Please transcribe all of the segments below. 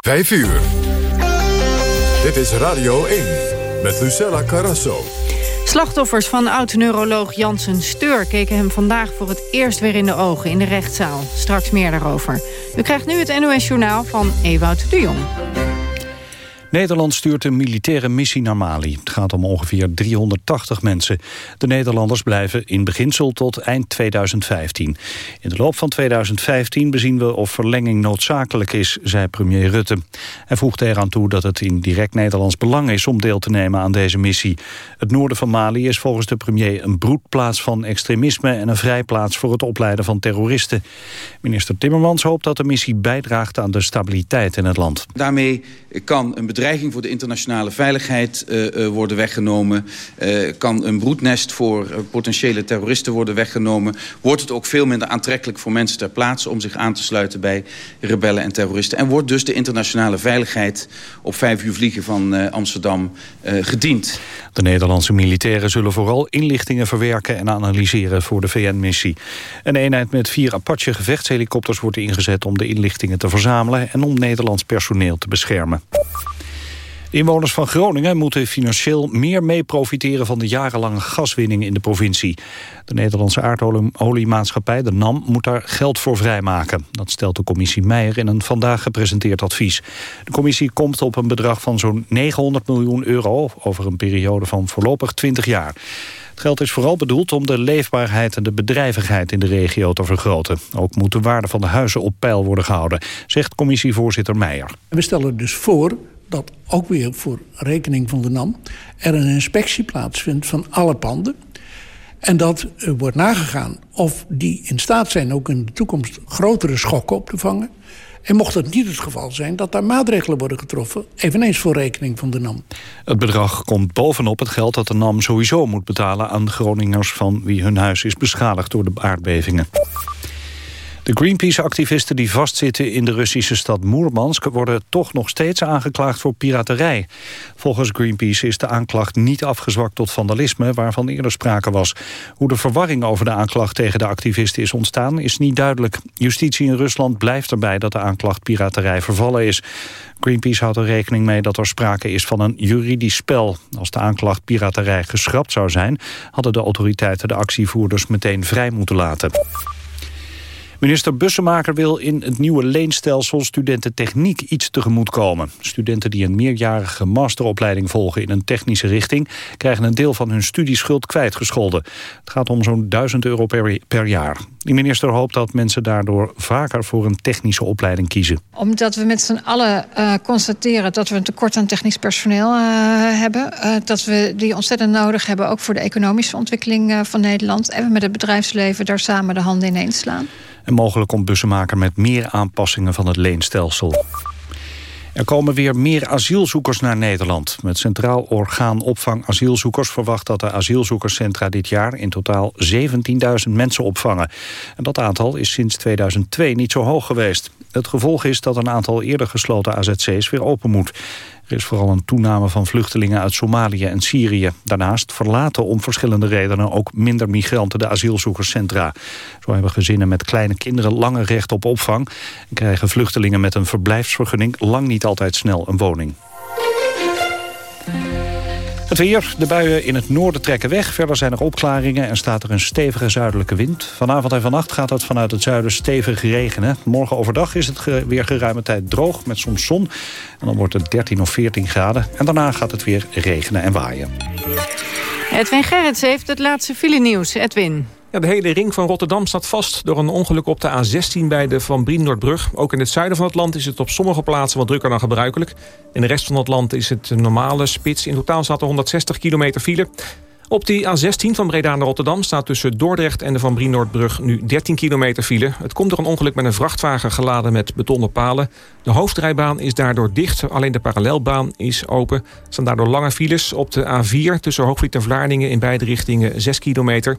5 uur. Dit is Radio 1 met Lucella Carrasso. Slachtoffers van oud-neuroloog Jansen Steur keken hem vandaag voor het eerst weer in de ogen in de rechtszaal. Straks meer daarover. U krijgt nu het NOS Journaal van Ewout de Jong. Nederland stuurt een militaire missie naar Mali. Het gaat om ongeveer 380 mensen. De Nederlanders blijven in beginsel tot eind 2015. In de loop van 2015 bezien we of verlenging noodzakelijk is, zei premier Rutte. Hij voegde eraan toe dat het in direct Nederlands belang is om deel te nemen aan deze missie. Het noorden van Mali is volgens de premier een broedplaats van extremisme en een vrijplaats voor het opleiden van terroristen. Minister Timmermans hoopt dat de missie bijdraagt aan de stabiliteit in het land. Daarmee kan een bedrijf dreiging voor de internationale veiligheid uh, worden weggenomen. Uh, kan een broednest voor potentiële terroristen worden weggenomen. Wordt het ook veel minder aantrekkelijk voor mensen ter plaatse... om zich aan te sluiten bij rebellen en terroristen. En wordt dus de internationale veiligheid op vijf uur vliegen van Amsterdam gediend. De Nederlandse militairen zullen vooral inlichtingen verwerken en analyseren voor de VN-missie. Een eenheid met vier Apache gevechtshelikopters wordt ingezet om de inlichtingen te verzamelen en om Nederlands personeel te beschermen. Inwoners van Groningen moeten financieel meer mee profiteren van de jarenlange gaswinning in de provincie. De Nederlandse aardoliemaatschappij, de NAM, moet daar geld voor vrijmaken. Dat stelt de commissie Meijer in een vandaag gepresenteerd advies. De commissie komt op een bedrag van zo'n 900 miljoen euro over een periode van voorlopig 20 jaar. Het geld is vooral bedoeld om de leefbaarheid en de bedrijvigheid in de regio te vergroten. Ook moet de waarde van de huizen op peil worden gehouden, zegt commissievoorzitter Meijer. We stellen dus voor dat ook weer voor rekening van de NAM... er een inspectie plaatsvindt van alle panden... En dat uh, wordt nagegaan of die in staat zijn ook in de toekomst grotere schokken op te vangen. En mocht het niet het geval zijn dat daar maatregelen worden getroffen... eveneens voor rekening van de NAM. Het bedrag komt bovenop het geld dat de NAM sowieso moet betalen... aan Groningers van wie hun huis is beschadigd door de aardbevingen. De Greenpeace-activisten die vastzitten in de Russische stad Moermansk... worden toch nog steeds aangeklaagd voor piraterij. Volgens Greenpeace is de aanklacht niet afgezwakt tot vandalisme... waarvan eerder sprake was. Hoe de verwarring over de aanklacht tegen de activisten is ontstaan... is niet duidelijk. Justitie in Rusland blijft erbij dat de aanklacht piraterij vervallen is. Greenpeace houdt er rekening mee dat er sprake is van een juridisch spel. Als de aanklacht piraterij geschrapt zou zijn... hadden de autoriteiten de actievoerders meteen vrij moeten laten. Minister Bussemaker wil in het nieuwe leenstelsel studenten techniek iets tegemoet komen. Studenten die een meerjarige masteropleiding volgen in een technische richting... krijgen een deel van hun studieschuld kwijtgescholden. Het gaat om zo'n 1000 euro per, jaar. De minister hoopt dat mensen daardoor vaker voor een technische opleiding kiezen. Omdat we met z'n allen uh, constateren dat we een tekort aan technisch personeel uh, hebben. Uh, dat we die ontzettend nodig hebben, ook voor de economische ontwikkeling van Nederland. En we met het bedrijfsleven daar samen de handen ineens slaan. En mogelijk komt bussenmaker met meer aanpassingen van het leenstelsel. Er komen weer meer asielzoekers naar Nederland. Met Centraal Orgaan Opvang Asielzoekers verwacht dat de asielzoekerscentra dit jaar in totaal 17.000 mensen opvangen. En dat aantal is sinds 2002 niet zo hoog geweest. Het gevolg is dat een aantal eerder gesloten AZC's weer open moet. Er is vooral een toename van vluchtelingen uit Somalië en Syrië. Daarnaast verlaten om verschillende redenen ook minder migranten de asielzoekerscentra. Zo hebben gezinnen met kleine kinderen langer recht op opvang... en krijgen vluchtelingen met een verblijfsvergunning lang niet altijd snel een woning. Het weer, de buien in het noorden trekken weg. Verder zijn er opklaringen en staat er een stevige zuidelijke wind. Vanavond en vannacht gaat het vanuit het zuiden stevig regenen. Morgen overdag is het weer geruime tijd droog met soms zon. En dan wordt het 13 of 14 graden. En daarna gaat het weer regenen en waaien. Edwin Gerrits heeft het laatste file nieuws. Edwin. Ja, de hele ring van Rotterdam staat vast door een ongeluk op de A16 bij de Van Brien-Noordbrug. Ook in het zuiden van het land is het op sommige plaatsen wat drukker dan gebruikelijk. In de rest van het land is het een normale spits. In totaal staat er 160 kilometer file. Op die A16 van Breda naar Rotterdam staat tussen Dordrecht en de Van Brien-Noordbrug nu 13 kilometer file. Het komt door een ongeluk met een vrachtwagen geladen met betonnen palen. De hoofdrijbaan is daardoor dicht, alleen de parallelbaan is open. Er staan daardoor lange files op de A4 tussen Hoogvliet en Vlaardingen in beide richtingen 6 kilometer.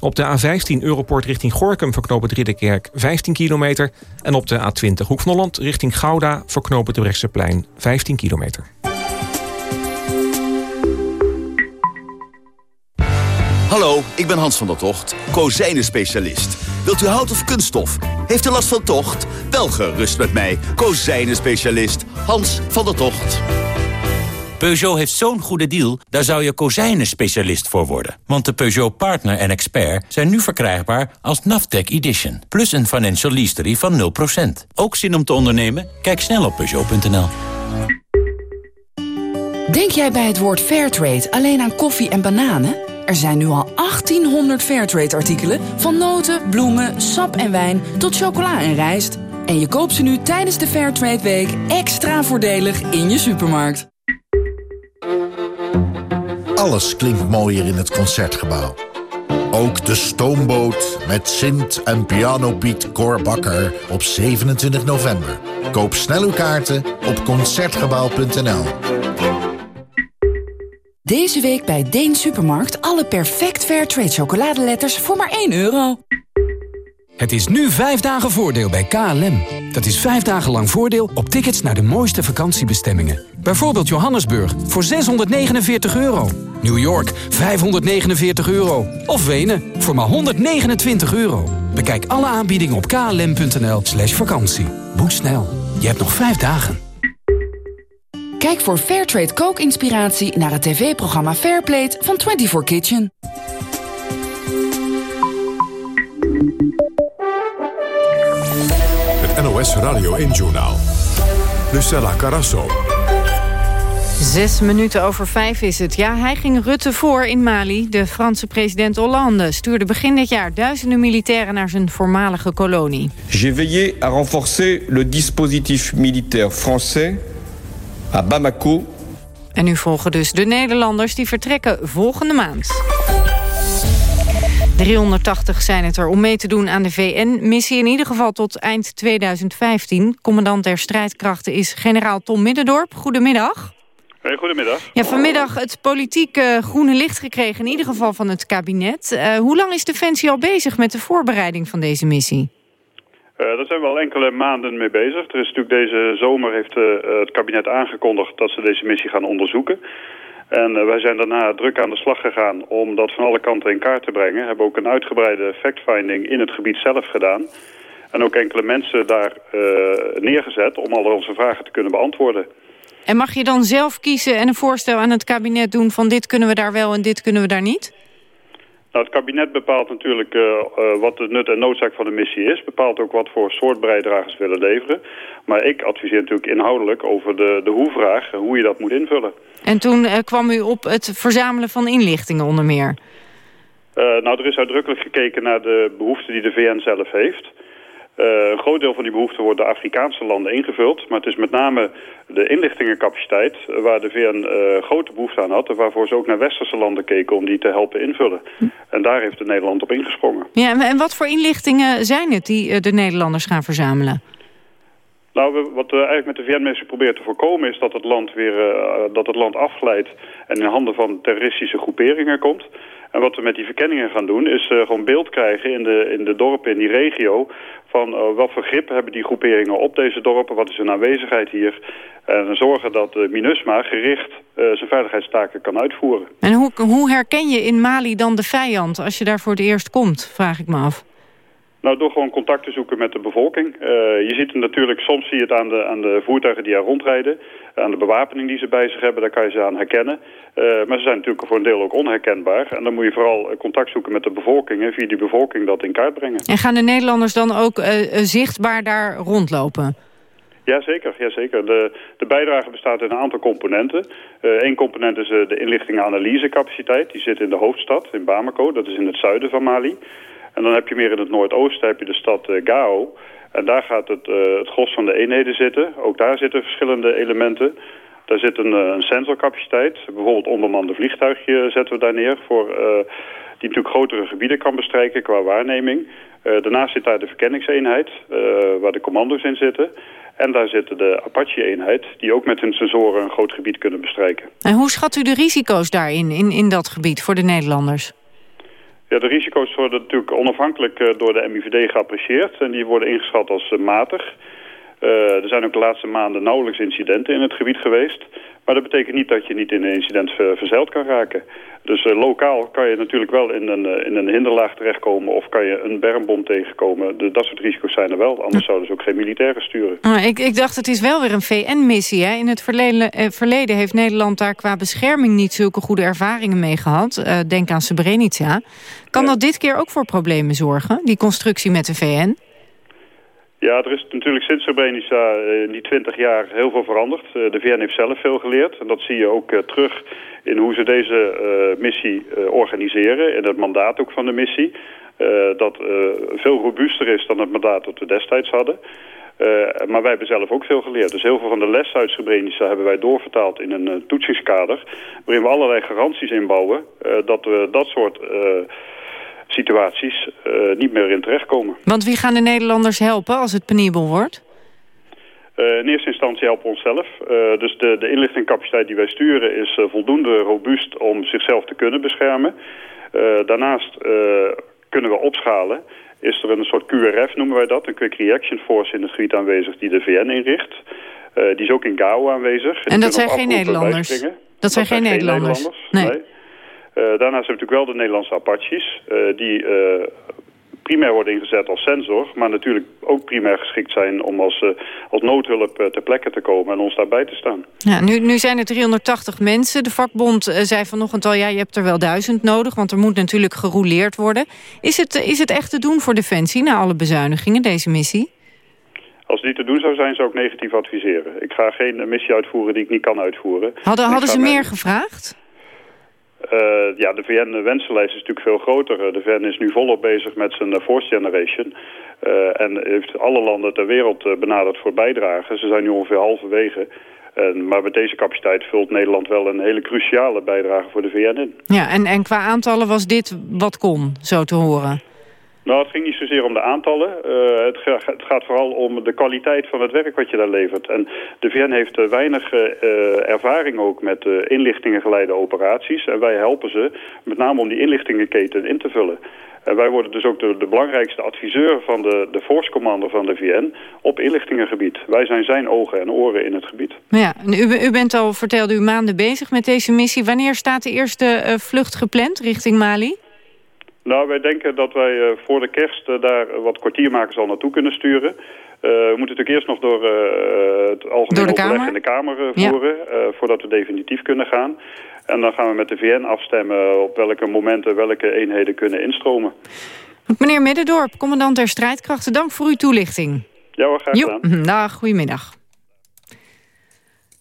Op de A15 Europort richting Gorkum verknopen Ridderkerk 15 kilometer. En op de A20 Hoek van Holland richting Gouda verknopen de Brechtseplein 15 kilometer. Hallo, ik ben Hans van der Tocht, kozijnen-specialist. Wilt u hout of kunststof? Heeft u last van tocht? Wel gerust met mij, kozijnen-specialist Hans van der Tocht. Peugeot heeft zo'n goede deal, daar zou je kozijnen-specialist voor worden. Want de Peugeot Partner en Expert zijn nu verkrijgbaar als Naftec Edition. Plus een financial lease van 0%. Ook zin om te ondernemen? Kijk snel op Peugeot.nl. Denk jij bij het woord Fairtrade alleen aan koffie en bananen? Er zijn nu al 1800 Fairtrade-artikelen... van noten, bloemen, sap en wijn tot chocola en rijst. En je koopt ze nu tijdens de Fairtrade Week extra voordelig in je supermarkt. Alles klinkt mooier in het Concertgebouw. Ook de stoomboot met Sint en pianopiet Cor Bakker op 27 november. Koop snel uw kaarten op Concertgebouw.nl. Deze week bij Deen Supermarkt alle perfect fair trade chocoladeletters voor maar 1 euro. Het is nu vijf dagen voordeel bij KLM. Dat is vijf dagen lang voordeel op tickets naar de mooiste vakantiebestemmingen. Bijvoorbeeld Johannesburg voor 649 euro. New York 549 euro. Of Wenen voor maar 129 euro. Bekijk alle aanbiedingen op klm.nl slash vakantie. Boek snel. Je hebt nog vijf dagen. Kijk voor Fairtrade kookinspiratie naar het tv-programma Fairplate van 24 Kitchen. NOS Radio 1-journaal. Lucella Carasso. Zes minuten over vijf is het. Ja, hij ging Rutte voor in Mali. De Franse president Hollande stuurde begin dit jaar duizenden militairen naar zijn voormalige kolonie. J'ai veillé à renforcer le dispositif militaire français à Bamako. En nu volgen dus de Nederlanders die vertrekken volgende maand. 380 zijn het er om mee te doen aan de VN-missie. In ieder geval tot eind 2015. Commandant der strijdkrachten is generaal Tom Middendorp. Goedemiddag. Hey, goedemiddag. Ja, vanmiddag het politieke groene licht gekregen, in ieder geval van het kabinet. Uh, hoe lang is Defensie al bezig met de voorbereiding van deze missie? Uh, daar zijn we al enkele maanden mee bezig. Er is natuurlijk deze zomer heeft uh, het kabinet aangekondigd dat ze deze missie gaan onderzoeken. En uh, wij zijn daarna druk aan de slag gegaan om dat van alle kanten in kaart te brengen. Hebben ook een uitgebreide fact-finding in het gebied zelf gedaan. En ook enkele mensen daar neergezet om al onze vragen te kunnen beantwoorden. En mag je dan zelf kiezen en een voorstel aan het kabinet doen... van dit kunnen we daar wel en dit kunnen we daar niet? Nou, het kabinet bepaalt natuurlijk uh, uh, wat de nut en noodzaak van de missie is. Bepaalt ook wat voor soort bijdragers willen leveren. Maar ik adviseer natuurlijk inhoudelijk over de, de hoe-vraag... hoe je dat moet invullen. En toen uh, kwam u op het verzamelen van inlichtingen onder meer? nou, er is uitdrukkelijk gekeken naar de behoeften die de VN zelf heeft... Uh, een groot deel van die behoeften wordt door Afrikaanse landen ingevuld. Maar het is met name de inlichtingencapaciteit waar de VN uh, grote behoefte aan had... en waarvoor ze ook naar westerse landen keken om die te helpen invullen. En daar heeft Nederland op ingesprongen. Ja, en wat voor inlichtingen zijn het die de Nederlanders gaan verzamelen? Nou, wat we eigenlijk met de VN-missie proberen te voorkomen... is dat het land weer dat het land afglijdt en in handen van terroristische groeperingen komt... En wat we met die verkenningen gaan doen is uh, gewoon beeld krijgen in de, in de dorpen, in die regio... van uh, wat voor grip hebben die groeperingen op deze dorpen, wat is hun aanwezigheid hier... En zorgen dat de MINUSMA gericht uh, zijn veiligheidstaken kan uitvoeren. En hoe, hoe herken je in Mali dan de vijand als je daar voor het eerst komt, vraag ik me af. Nou, door gewoon contact te zoeken met de bevolking. Uh, je ziet het natuurlijk, soms zie je het aan de, aan de voertuigen die er rondrijden. Aan de bewapening die ze bij zich hebben, daar kan je ze aan herkennen. Uh, maar ze zijn natuurlijk voor een deel ook onherkenbaar. En dan moet je vooral contact zoeken met de bevolking... en via die bevolking dat in kaart brengen. En gaan de Nederlanders dan ook uh, zichtbaar daar rondlopen? Jazeker, jazeker. De, de bijdrage bestaat uit een aantal componenten. Eén component is de inlichting analysecapaciteit. Die zit in de hoofdstad, in Bamako. Dat is in het zuiden van Mali. En dan heb je meer in het noordoosten heb je de stad uh, Gao. En daar gaat het, uh, het gros van de eenheden zitten. Ook daar zitten verschillende elementen. Daar zit een, een sensorcapaciteit. Bijvoorbeeld onbemande vliegtuigje zetten we daar neer... Voor, die natuurlijk grotere gebieden kan bestrijken qua waarneming. daarnaast zit daar de verkenningseenheid, waar de commando's in zitten. En daar zit de Apache-eenheid, die ook met hun sensoren een groot gebied kunnen bestrijken. En hoe schat u de risico's daarin, in, in dat gebied, voor de Nederlanders? Ja, de risico's worden natuurlijk onafhankelijk door de MIVD geapprecieerd. En die worden ingeschat als matig. Uh, er zijn ook de laatste maanden nauwelijks incidenten in het gebied geweest. Maar dat betekent niet dat je niet in een incident verzeild kan raken. Dus uh, lokaal kan je natuurlijk wel in een, uh, in een hinderlaag terechtkomen... of kan je een bermbom tegenkomen. De, dat soort risico's zijn er wel. Anders zouden ze ook geen militairen sturen. Ah, ik, ik dacht, het is wel weer een VN-missie. In het verleden, eh, verleden, heeft Nederland daar qua bescherming... niet zulke goede ervaringen mee gehad. denk aan Srebrenica. Kan ja. dat dit keer ook voor problemen zorgen? Die constructie met de VN? Ja, er is natuurlijk sinds Srebrenica in die twintig jaar heel veel veranderd. De VN heeft zelf veel geleerd. En dat zie je ook terug in hoe ze deze missie organiseren. En het mandaat ook van de missie. Dat veel robuuster is dan het mandaat dat we destijds hadden. maar wij hebben zelf ook veel geleerd. Dus heel veel van de les uit Srebrenica hebben wij doorvertaald in een toetsingskader. Waarin we allerlei garanties inbouwen dat we dat soort situaties niet meer in terechtkomen. Want wie gaan de Nederlanders helpen als het penibel wordt? Uh, in eerste instantie helpen we onszelf. Uh, dus de, de inlichtingcapaciteit die wij sturen is voldoende robuust om zichzelf te kunnen beschermen. daarnaast kunnen we opschalen. Is er een soort QRF noemen wij dat, een Quick Reaction Force in het gebied aanwezig die de VN inricht. die is ook in Gao aanwezig. En, dat zijn geen Nederlanders? Dat, dat, zijn geen Nederlanders? Nederlanders? Nee. nee. Daarnaast hebben we natuurlijk wel de Nederlandse Apaches. die primair worden ingezet als sensor... maar natuurlijk ook primair geschikt zijn om als, uh, als noodhulp uh, ter plekke te komen... en ons daarbij te staan. Ja, nu, nu zijn er 380 mensen. De vakbond uh, zei vanochtend al, ja, je hebt er wel duizend nodig... want er moet natuurlijk gerouleerd worden. Is het, is het echt te doen voor Defensie na alle bezuinigingen, deze missie? Als die te doen zou zijn, zou ik negatief adviseren. Ik ga geen missie uitvoeren die ik niet kan uitvoeren. Hadden, hadden ze meer gevraagd? Uh, ja, de VN-wensenlijst is natuurlijk veel groter. Eh, de VN is nu volop bezig met zijn uh, Force Generation. En heeft alle landen ter wereld benaderd voor bijdragen. Ze zijn nu ongeveer halverwege. maar met deze capaciteit vult Nederland wel een hele cruciale bijdrage voor de VN in. Ja, en, en qua aantallen was dit wat kon, zo te horen? Nou, het ging niet zozeer om de aantallen. Uh, het, ga, het, gaat vooral om de kwaliteit van het werk wat je daar levert. En de VN heeft uh, weinig uh, ervaring ook met inlichtingengeleide operaties. En wij helpen ze met name om die inlichtingenketen in te vullen. En wij worden dus ook de, de belangrijkste adviseur van de, de force commander van de VN op inlichtingengebied. Wij zijn zijn ogen en oren in het gebied. Ja, u, u bent al, vertelde u, maanden bezig met deze missie. Wanneer staat de eerste vlucht gepland richting Mali? Nou, wij denken dat wij uh, voor de kerst uh, daar wat kwartiermakers al naartoe kunnen sturen. Uh, we moeten natuurlijk eerst nog door het algemene overleg in de Kamer voeren... Ja. voordat we definitief kunnen gaan. En dan gaan we met de VN afstemmen op welke momenten welke eenheden kunnen instromen. Meneer Middendorp, commandant der strijdkrachten, dank voor uw toelichting. Ja hoor, graag gedaan. Dag, goedemiddag.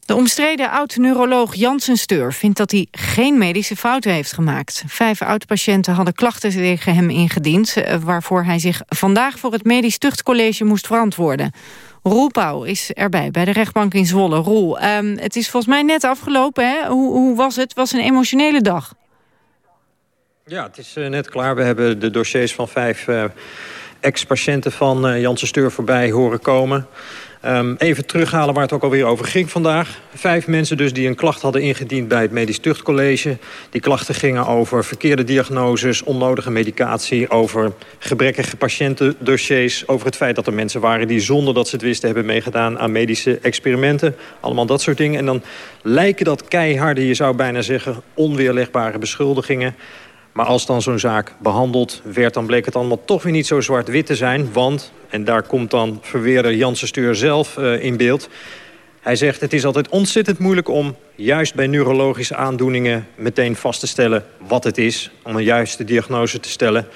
De omstreden oud-neuroloog Janssen Steur vindt dat hij geen medische fouten heeft gemaakt. Vijf oud-patiënten hadden klachten tegen hem ingediend... Eh, waarvoor hij zich vandaag voor het Medisch Tuchtcollege moest verantwoorden. Roel Pauw is erbij bij de rechtbank in Zwolle. Roel, um, het is volgens mij net afgelopen. Hè? Hoe, hoe was het? Het was een emotionele dag. Ja, het is uh, net klaar. We hebben de dossiers van vijf uh, ex-patiënten van uh, Janssen Steur voorbij horen komen... Um, even terughalen waar het ook alweer over ging vandaag. Vijf mensen dus die een klacht hadden ingediend bij het Medisch Tuchtcollege. Die klachten gingen over verkeerde diagnoses, onnodige medicatie... over gebrekkige patiëntendossiers... over het feit dat er mensen waren die zonder dat ze het wisten... hebben meegedaan aan medische experimenten. Allemaal dat soort dingen. En dan lijken dat keiharde, je zou bijna zeggen... onweerlegbare beschuldigingen... Maar als dan zo'n zaak behandeld werd, dan bleek het allemaal toch weer niet zo zwart-wit te zijn. Want, en daar komt dan verweerder Janssen Steur zelf uh, in beeld... Hij zegt het is altijd ontzettend moeilijk om juist bij neurologische aandoeningen meteen vast te stellen wat het is. Om een juiste diagnose te stellen.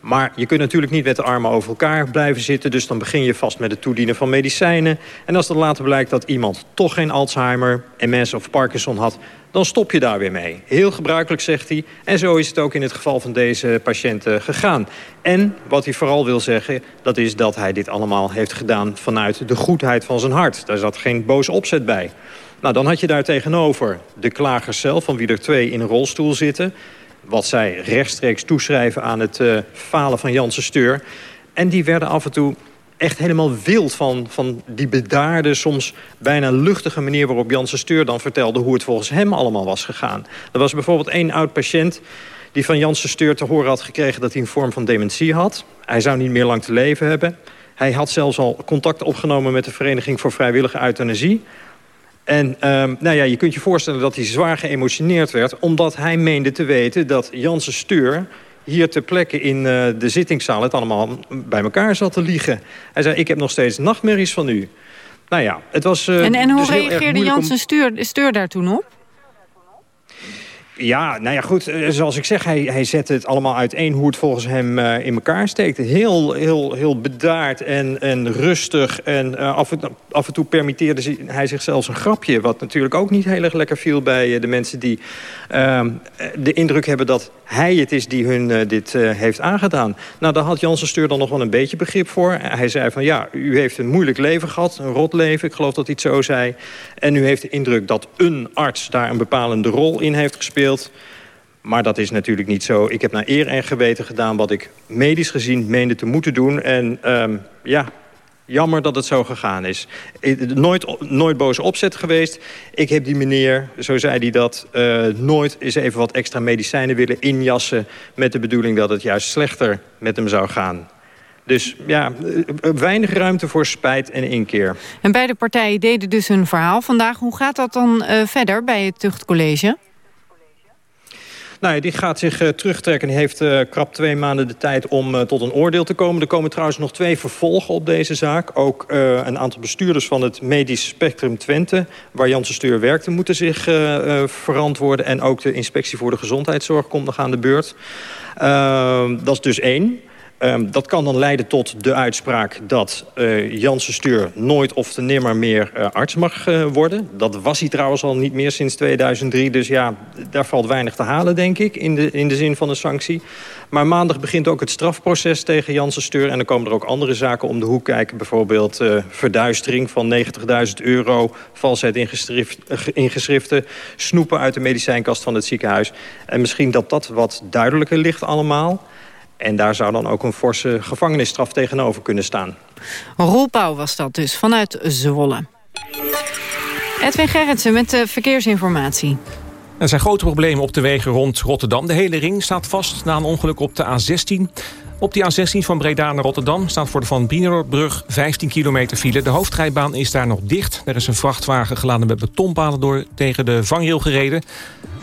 Maar je kunt natuurlijk niet met de armen over elkaar blijven zitten. Dus dan begin je vast met het toedienen van medicijnen. En als dan later blijkt dat iemand toch geen Alzheimer, MS of Parkinson had... dan stop je daar weer mee. Heel gebruikelijk, zegt hij. En zo is het ook in het geval van deze patiënten gegaan. En wat hij vooral wil zeggen, dat is dat hij dit allemaal heeft gedaan... vanuit de goedheid van zijn hart. Daar zat geen boze opzet bij. Nou, dan had je daar tegenover de klagers zelf, van wie er twee in een rolstoel zitten wat zij rechtstreeks toeschrijven aan het uh, falen van Janssen Steur. En die werden af en toe echt helemaal wild van, van die bedaarde, soms bijna luchtige manier... waarop Janssen Steur dan vertelde hoe het volgens hem allemaal was gegaan. Er was bijvoorbeeld één oud-patiënt die van Janssen Steur te horen had gekregen... dat hij een vorm van dementie had. Hij zou niet meer lang te leven hebben. Hij had zelfs al contact opgenomen met de Vereniging voor Vrijwillige Euthanasie. En um, nou ja, je kunt je voorstellen dat hij zwaar geëmotioneerd werd... omdat hij meende te weten dat Janssen Steur hier ter plekke in uh, de zittingszaal... het allemaal bij elkaar zat te liegen. Hij zei, ik heb nog steeds nachtmerries van u. Nou ja, het was... Uh, en, en hoe dus reageerde Janssen om... Steur, Steur daar toen op? Ja, nou ja, goed. Eh, zoals ik zeg, hij, hij zette het allemaal uiteen hoe het volgens hem uh, in elkaar steekt. Heel, heel, heel bedaard en, en rustig. En uh, af, en, af en toe permitteerde hij zich zelfs een grapje. Wat natuurlijk ook niet heel erg lekker viel bij de mensen die uh, de indruk hebben dat hij het is die hun dit heeft aangedaan. Nou, daar had Janssen Steur dan nog wel een beetje begrip voor. Hij zei van ja, u heeft een moeilijk leven gehad, een rot leven. Ik geloof dat hij het zo zei. En u heeft de indruk dat een arts daar een bepalende rol in heeft gespeeld. Maar dat is natuurlijk niet zo. Ik heb naar eer en geweten gedaan wat ik medisch gezien meende te moeten doen. En um, ja, jammer dat het zo gegaan is. Nooit, nooit boze opzet geweest. Ik heb die meneer, zo zei hij dat... Uh, nooit eens even wat extra medicijnen willen injassen... met de bedoeling dat het juist slechter met hem zou gaan. Dus ja, eh, weinig ruimte voor spijt en inkeer. En beide partijen deden dus hun verhaal vandaag. Hoe gaat dat dan uh, verder bij het tuchtcollege? Nou die gaat zich uh, terugtrekken. Die heeft uh, krap twee maanden de tijd om uh, tot een oordeel te komen. Er komen trouwens nog twee vervolgen op deze zaak. Ook een aantal bestuurders van het medisch spectrum Twente... waar Janssen Steur werkte, moeten zich verantwoorden. En ook de inspectie voor de gezondheidszorg komt nog aan de beurt. Ehm, dat is dus één. Um, dat kan dan leiden tot de uitspraak dat uh, Janssen Stuur nooit of te nimmer meer uh, arts mag uh, worden. Dat was hij trouwens al niet meer sinds 2003. Dus ja, daar valt weinig te halen, denk ik, in de, in de zin van een sanctie. Maar maandag begint ook het strafproces tegen Janssen Steur. En dan komen er ook andere zaken om de hoek kijken. Bijvoorbeeld verduistering van 90.000 euro, valsheid in, in geschriften... snoepen uit de medicijnkast van het ziekenhuis. En misschien dat dat wat duidelijker ligt allemaal... En daar zou dan ook een forse gevangenisstraf tegenover kunnen staan. Roel Pauw was dat dus, vanuit Zwolle. Edwin Gerritsen met de verkeersinformatie. Er zijn grote problemen op de wegen rond Rotterdam. De hele ring staat vast na een ongeluk op de A16. Op die A16 van Breda naar Rotterdam staat voor de Van Brienenoordbrug 15 kilometer file. De hoofdrijbaan is daar nog dicht. Er is een vrachtwagen geladen met betonpalen door tegen de vangrail gereden.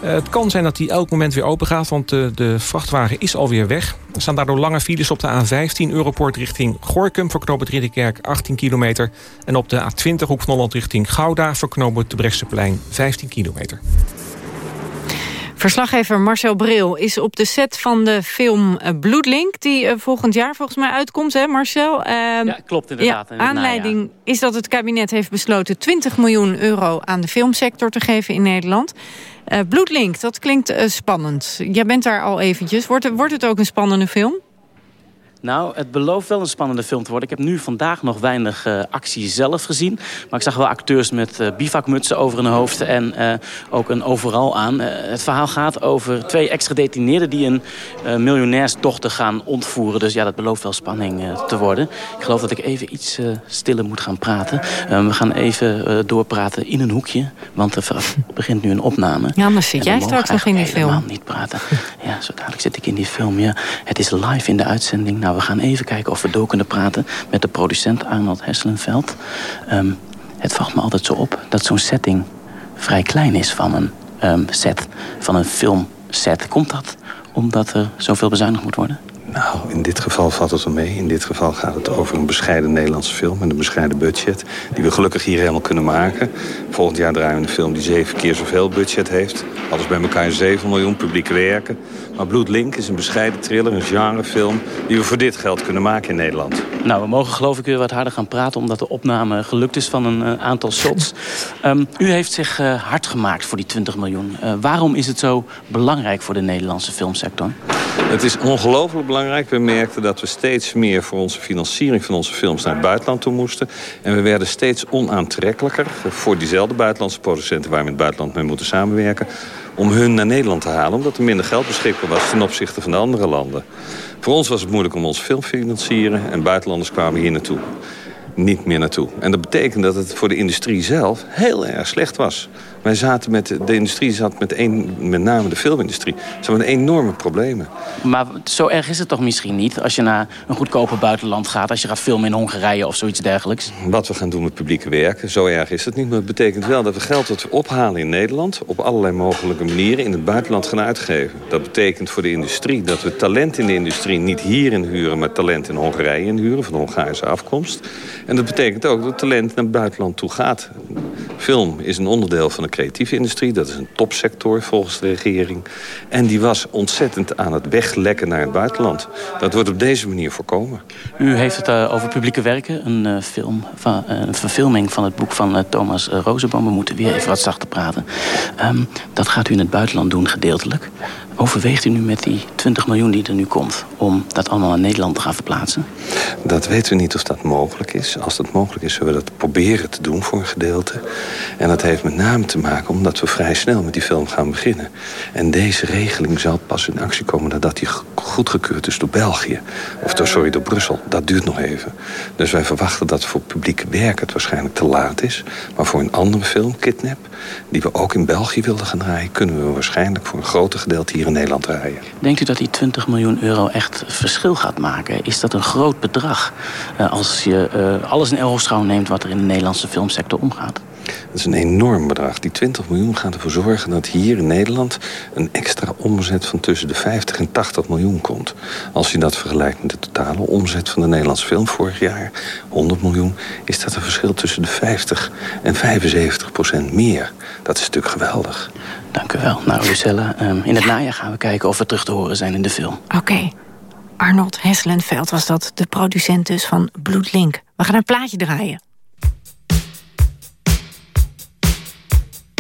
Uh, het kan zijn dat die elk moment weer open gaat, want de, de vrachtwagen is alweer weg. Er staan daardoor lange files op de A15 Europort richting Gorkum... voor knooppunt Ridderkerk 18 kilometer. En op de A20 Hoek van richting Gouda... voor knooppunt de Brechtseplein 15 kilometer. Verslaggever Marcel Bril is op de set van de film eh, Bloedlink... die uh, volgend jaar volgens mij uitkomt, hè Marcel? Uh, ja, klopt inderdaad. Ja, aanleiding is dat het kabinet heeft besloten... 20 miljoen euro aan de filmsector te geven in Nederland. Uh, Bloedlink, dat klinkt spannend. Jij bent daar al eventjes. Wordt, wordt het ook een spannende film? Nou, het belooft wel een spannende film te worden. Ik heb nu vandaag nog weinig uh, actie zelf gezien. Maar ik zag wel acteurs met uh, bivakmutsen over hun hoofd en uh, ook een overal aan. het verhaal gaat over twee ex-gedetineerden die een miljonairsdochter gaan ontvoeren. Dus ja, dat belooft wel spanning te worden. Ik geloof dat ik even iets stiller moet gaan praten. we gaan even doorpraten in een hoekje, want er begint nu een opname. Ja, maar zit jij straks nog in die film? helemaal niet praten. Ja, zo dadelijk zit ik in die film. Ja. Het is live in de uitzending. Nou, we gaan even kijken of we door kunnen praten met de producent Arnold Hesselenveld. Um, het valt me altijd zo op dat zo'n setting vrij klein is van een um, set, van een filmset. Komt dat omdat er zoveel bezuinigd moet worden? Nou, in dit geval valt het wel mee. In dit geval gaat het over een bescheiden Nederlandse film... met een bescheiden budget, die we gelukkig hier helemaal kunnen maken. Volgend jaar draaien we een film die zeven keer zoveel budget heeft. Alles bij elkaar 7 miljoen publieke werken. Maar Bloedlink is een bescheiden thriller, een genrefilm... die we voor dit geld kunnen maken in Nederland. Nou, we mogen geloof ik weer wat harder gaan praten... omdat de opname gelukt is van een uh, aantal shots. um, u heeft zich uh, hard gemaakt voor die 20 miljoen. Uh, waarom is het zo belangrijk voor de Nederlandse filmsector? Het is ongelooflijk belangrijk. We merkten dat we steeds meer voor onze financiering van onze films naar het buitenland toe moesten. En we werden steeds onaantrekkelijker voor diezelfde buitenlandse producenten... waar we in het buitenland mee moeten samenwerken om hun naar Nederland te halen... omdat er minder geld beschikbaar was ten opzichte van de andere landen. Voor ons was het moeilijk om ons film te financieren... en buitenlanders kwamen hier naartoe. niet meer naartoe. En dat betekent dat het voor de industrie zelf heel erg slecht was. Wij zaten met, de industrie zat met, een, met name de filmindustrie, zat met enorme problemen. Maar zo erg is het toch misschien niet als je naar een goedkoper buitenland gaat, als je gaat filmen in Hongarije of zoiets dergelijks? Wat we gaan doen met publieke werken, zo erg is het niet. Maar het betekent wel dat we geld dat we ophalen in Nederland op allerlei mogelijke manieren in het buitenland gaan uitgeven. Dat betekent voor de industrie dat we talent in de industrie niet hier inhuren, maar talent in Hongarije inhuren van Hongaarse afkomst. En dat betekent ook dat talent naar het buitenland toe gaat. Film is een onderdeel van de creatieve industrie. Dat is een topsector volgens de regering. En die was ontzettend aan het weglekken naar het buitenland. Dat wordt op deze manier voorkomen. U heeft het uh, over publieke werken. Een, uh, film van, uh, een verfilming van het boek van Thomas Rozenboom. We moeten weer even wat zachter praten. Um, dat gaat u in het buitenland doen, gedeeltelijk. Overweegt u nu met die 20 miljoen die er nu komt... om dat allemaal in Nederland te gaan verplaatsen? Dat weten we niet of dat mogelijk is. Als dat mogelijk is, zullen we dat proberen te doen voor een gedeelte. En dat heeft met name te maken omdat we vrij snel met die film gaan beginnen. En deze regeling zal pas in actie komen nadat die goedgekeurd is door België. Of door, sorry, door Brussel. Dat duurt nog even. Dus wij verwachten dat voor publiek werk het waarschijnlijk te laat is. Maar voor een andere film, Kidnap, die we ook in België wilden gaan draaien... kunnen we waarschijnlijk voor een groter gedeelte hier in Nederland draaien. Denkt u dat die 20 miljoen euro echt verschil gaat maken? Is dat een groot bedrag uh, als je uh, alles in oogschouw neemt... wat er in de Nederlandse filmsector omgaat? Dat is een enorm bedrag. Die 20 miljoen gaat ervoor zorgen dat hier in Nederland... een extra omzet van tussen de 50 en 80 miljoen komt. Als je dat vergelijkt met de totale omzet van de Nederlandse film vorig jaar... 100 miljoen, is dat een verschil tussen de 50 en 75 procent meer. Dat is natuurlijk geweldig. Dank u wel. Nou, Lucella, um, in het najaar gaan we kijken of we terug te horen zijn in de film. Oké. Okay. Arnold Heslenveld was dat, de producent dus van Bloedlink. We gaan een plaatje draaien.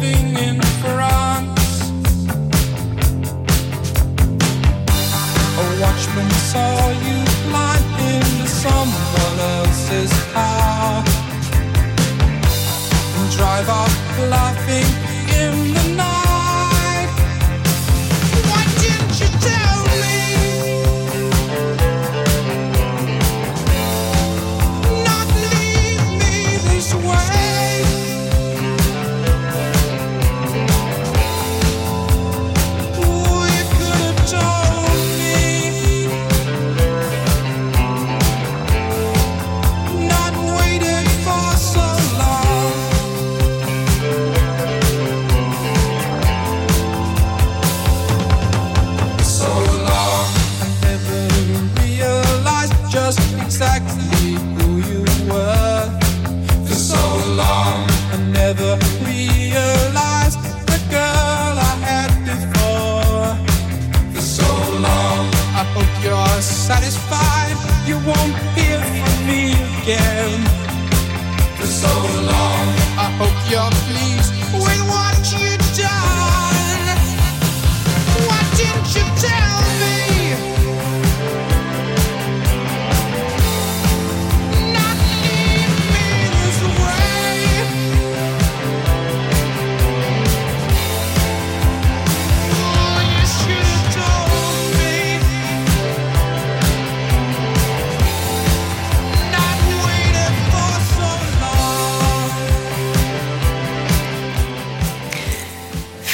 living.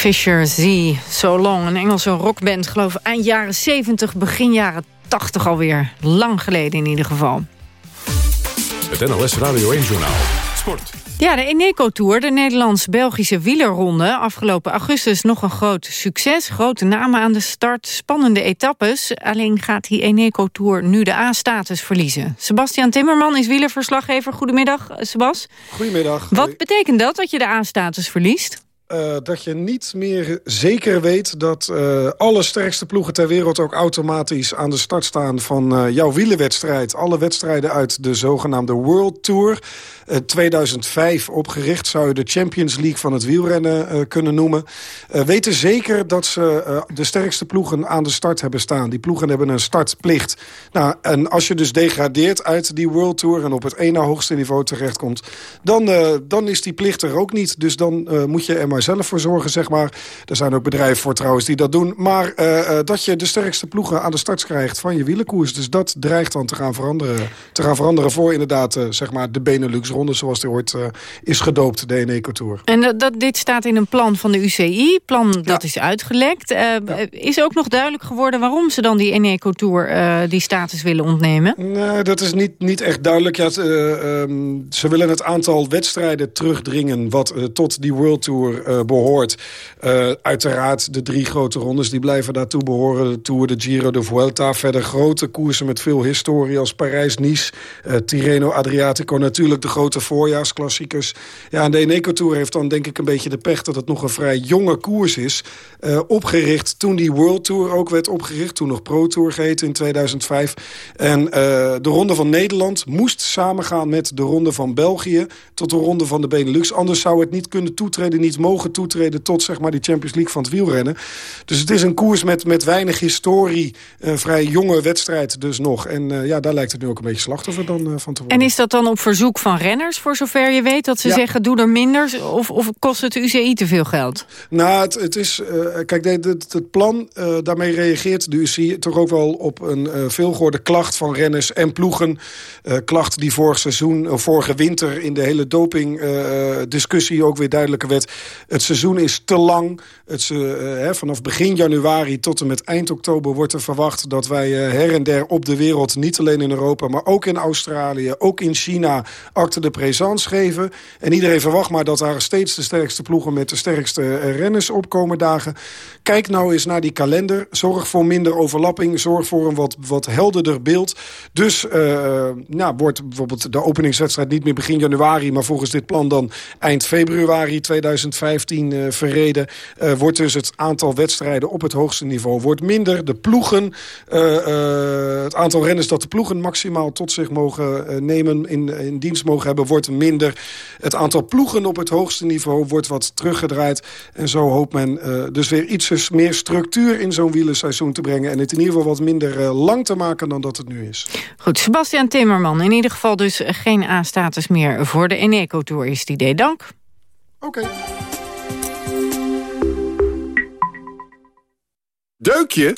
Fisher Z, So Long, een Engelse rockband. geloof eind jaren 70, begin jaren 80 alweer. Lang geleden in ieder geval. Het NLS Radio 1 Journaal. Sport. Ja, de Eneco Tour, de Nederlands-Belgische wielerronde. Afgelopen augustus nog een groot succes. Grote namen aan de start, spannende etappes. Alleen gaat die Eneco Tour nu de A-status verliezen. Sebastian Timmerman is wielerverslaggever. Goedemiddag, Sebas. Goedemiddag. Wat betekent dat, dat je de A-status verliest? Uh, dat je niet meer zeker weet dat uh, alle sterkste ploegen ter wereld... ook automatisch aan de start staan van uh, jouw wielenwedstrijd. Alle wedstrijden uit de zogenaamde World Tour. 2005 opgericht, zou je de Champions League van het wielrennen kunnen noemen. weten zeker dat ze de sterkste ploegen aan de start hebben staan. Die ploegen hebben een startplicht. Nou, en als je dus degradeert uit die World Tour... en op het ene hoogste niveau terechtkomt... dan, dan is die plicht er ook niet. Dus dan moet je er maar zelf voor zorgen, zeg maar. Er zijn ook bedrijven voor trouwens die dat doen. Maar dat je de sterkste ploegen aan de start krijgt van je wielenkoers. Dus dat dreigt dan te gaan veranderen, te gaan veranderen voor inderdaad zeg maar de Zoals die ooit is gedoopt, de Eneco Tour. En dat, dat, dit staat in een plan van de UCI. Plan dat is uitgelekt. Ja. Is ook nog duidelijk geworden waarom ze dan die Eneco Tour die status willen ontnemen? Nee, dat is niet, niet echt duidelijk. Ja, um, ze willen het aantal wedstrijden terugdringen... wat tot die World Tour behoort. Uiteraard de drie grote rondes die blijven daartoe behoren. De Tour, de Giro, de Vuelta. Verder grote koersen met veel historie als Parijs-Nice. Uh, Tirreno, Adriatico. Natuurlijk de grote voorjaarsklassiekers. Ja, en de Eneco Tour heeft dan denk ik een beetje de pech... dat het nog een vrij jonge koers is. opgericht toen die World Tour ook werd opgericht. Toen nog Pro Tour geheten in 2005. En de Ronde van Nederland moest samengaan met de Ronde van België... tot de Ronde van de Benelux. Anders zou het niet kunnen toetreden, niet mogen toetreden tot zeg maar, die Champions League van het wielrennen. Dus het is een koers met, met weinig historie. Een vrij jonge wedstrijd dus nog. En uh, ja, daar lijkt het nu ook een beetje slachtoffer dan van te worden. En is dat dan op verzoek van renners, voor zover je weet? Dat ze ja. zeggen, doe er minder? Of, of kost het de UCI te veel geld? Nou, het, het is... Uh, kijk, het, het, het plan, daarmee reageert de UCI toch ook wel op een veelgehoorde klacht van renners en ploegen. klacht die vorig seizoen, vorige winter in de hele doping discussie ook weer duidelijker werd. Het seizoen is te lang. Het, uh, vanaf begin januari tot en met eind oktober wordt er verwacht... dat wij uh, her en der op de wereld, niet alleen in Europa... maar ook in Australië, ook in China, de présence geven. En iedereen verwacht maar dat daar steeds de sterkste ploegen... met de sterkste uh, renners opkomen dagen. Kijk nou eens naar die kalender. Zorg voor minder overlapping. Zorg voor een wat, wat helderder beeld. Dus nou, wordt bijvoorbeeld de openingswedstrijd niet meer begin januari... maar volgens dit plan dan eind februari 2015 uh, verreden. Wordt dus het aantal wedstrijden op het hoogste niveau wordt minder. De ploegen, het aantal renners dat de ploegen maximaal tot zich mogen nemen... In, in dienst mogen hebben, wordt minder. Het aantal ploegen op het hoogste niveau wordt wat teruggedraaid. En zo hoopt men dus weer iets meer structuur in zo'n wielerseizoen te brengen... en het in ieder geval wat minder lang te maken dan dat het nu is. Goed, Sebastian Timmerman. In ieder geval dus geen A-status meer voor de Eneco Tour is het idee. Dank. Oké. Okay. Deukje?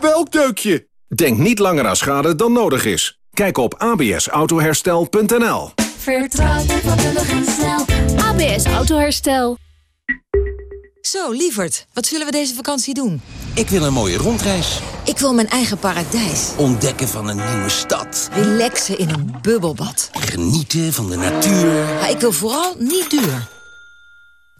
Welk deukje? Denk niet langer aan schade dan nodig is. Kijk op absautoherstel.nl Vertrouw je vakkundig en snel. ABS Autoherstel. Zo, lieverd, wat zullen we deze vakantie doen? Ik wil een mooie rondreis. Ik wil mijn eigen paradijs. Ontdekken van een nieuwe stad. Relaxen in een bubbelbad. Genieten van de natuur. Maar ik wil vooral niet duur.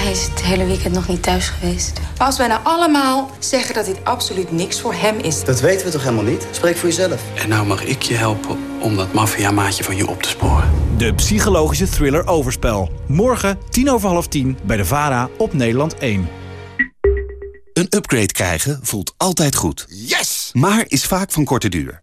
Hij is het hele weekend nog niet thuis geweest. Als wij nou allemaal zeggen dat dit absoluut niks voor hem is... Dat weten we toch helemaal niet? Spreek voor jezelf. En nou mag ik je helpen om dat maffiamaatje van je op te sporen. De psychologische thriller Overspel. Morgen tien over half tien bij de VARA op Nederland 1. Een upgrade krijgen voelt altijd goed. Yes! Maar is vaak van korte duur.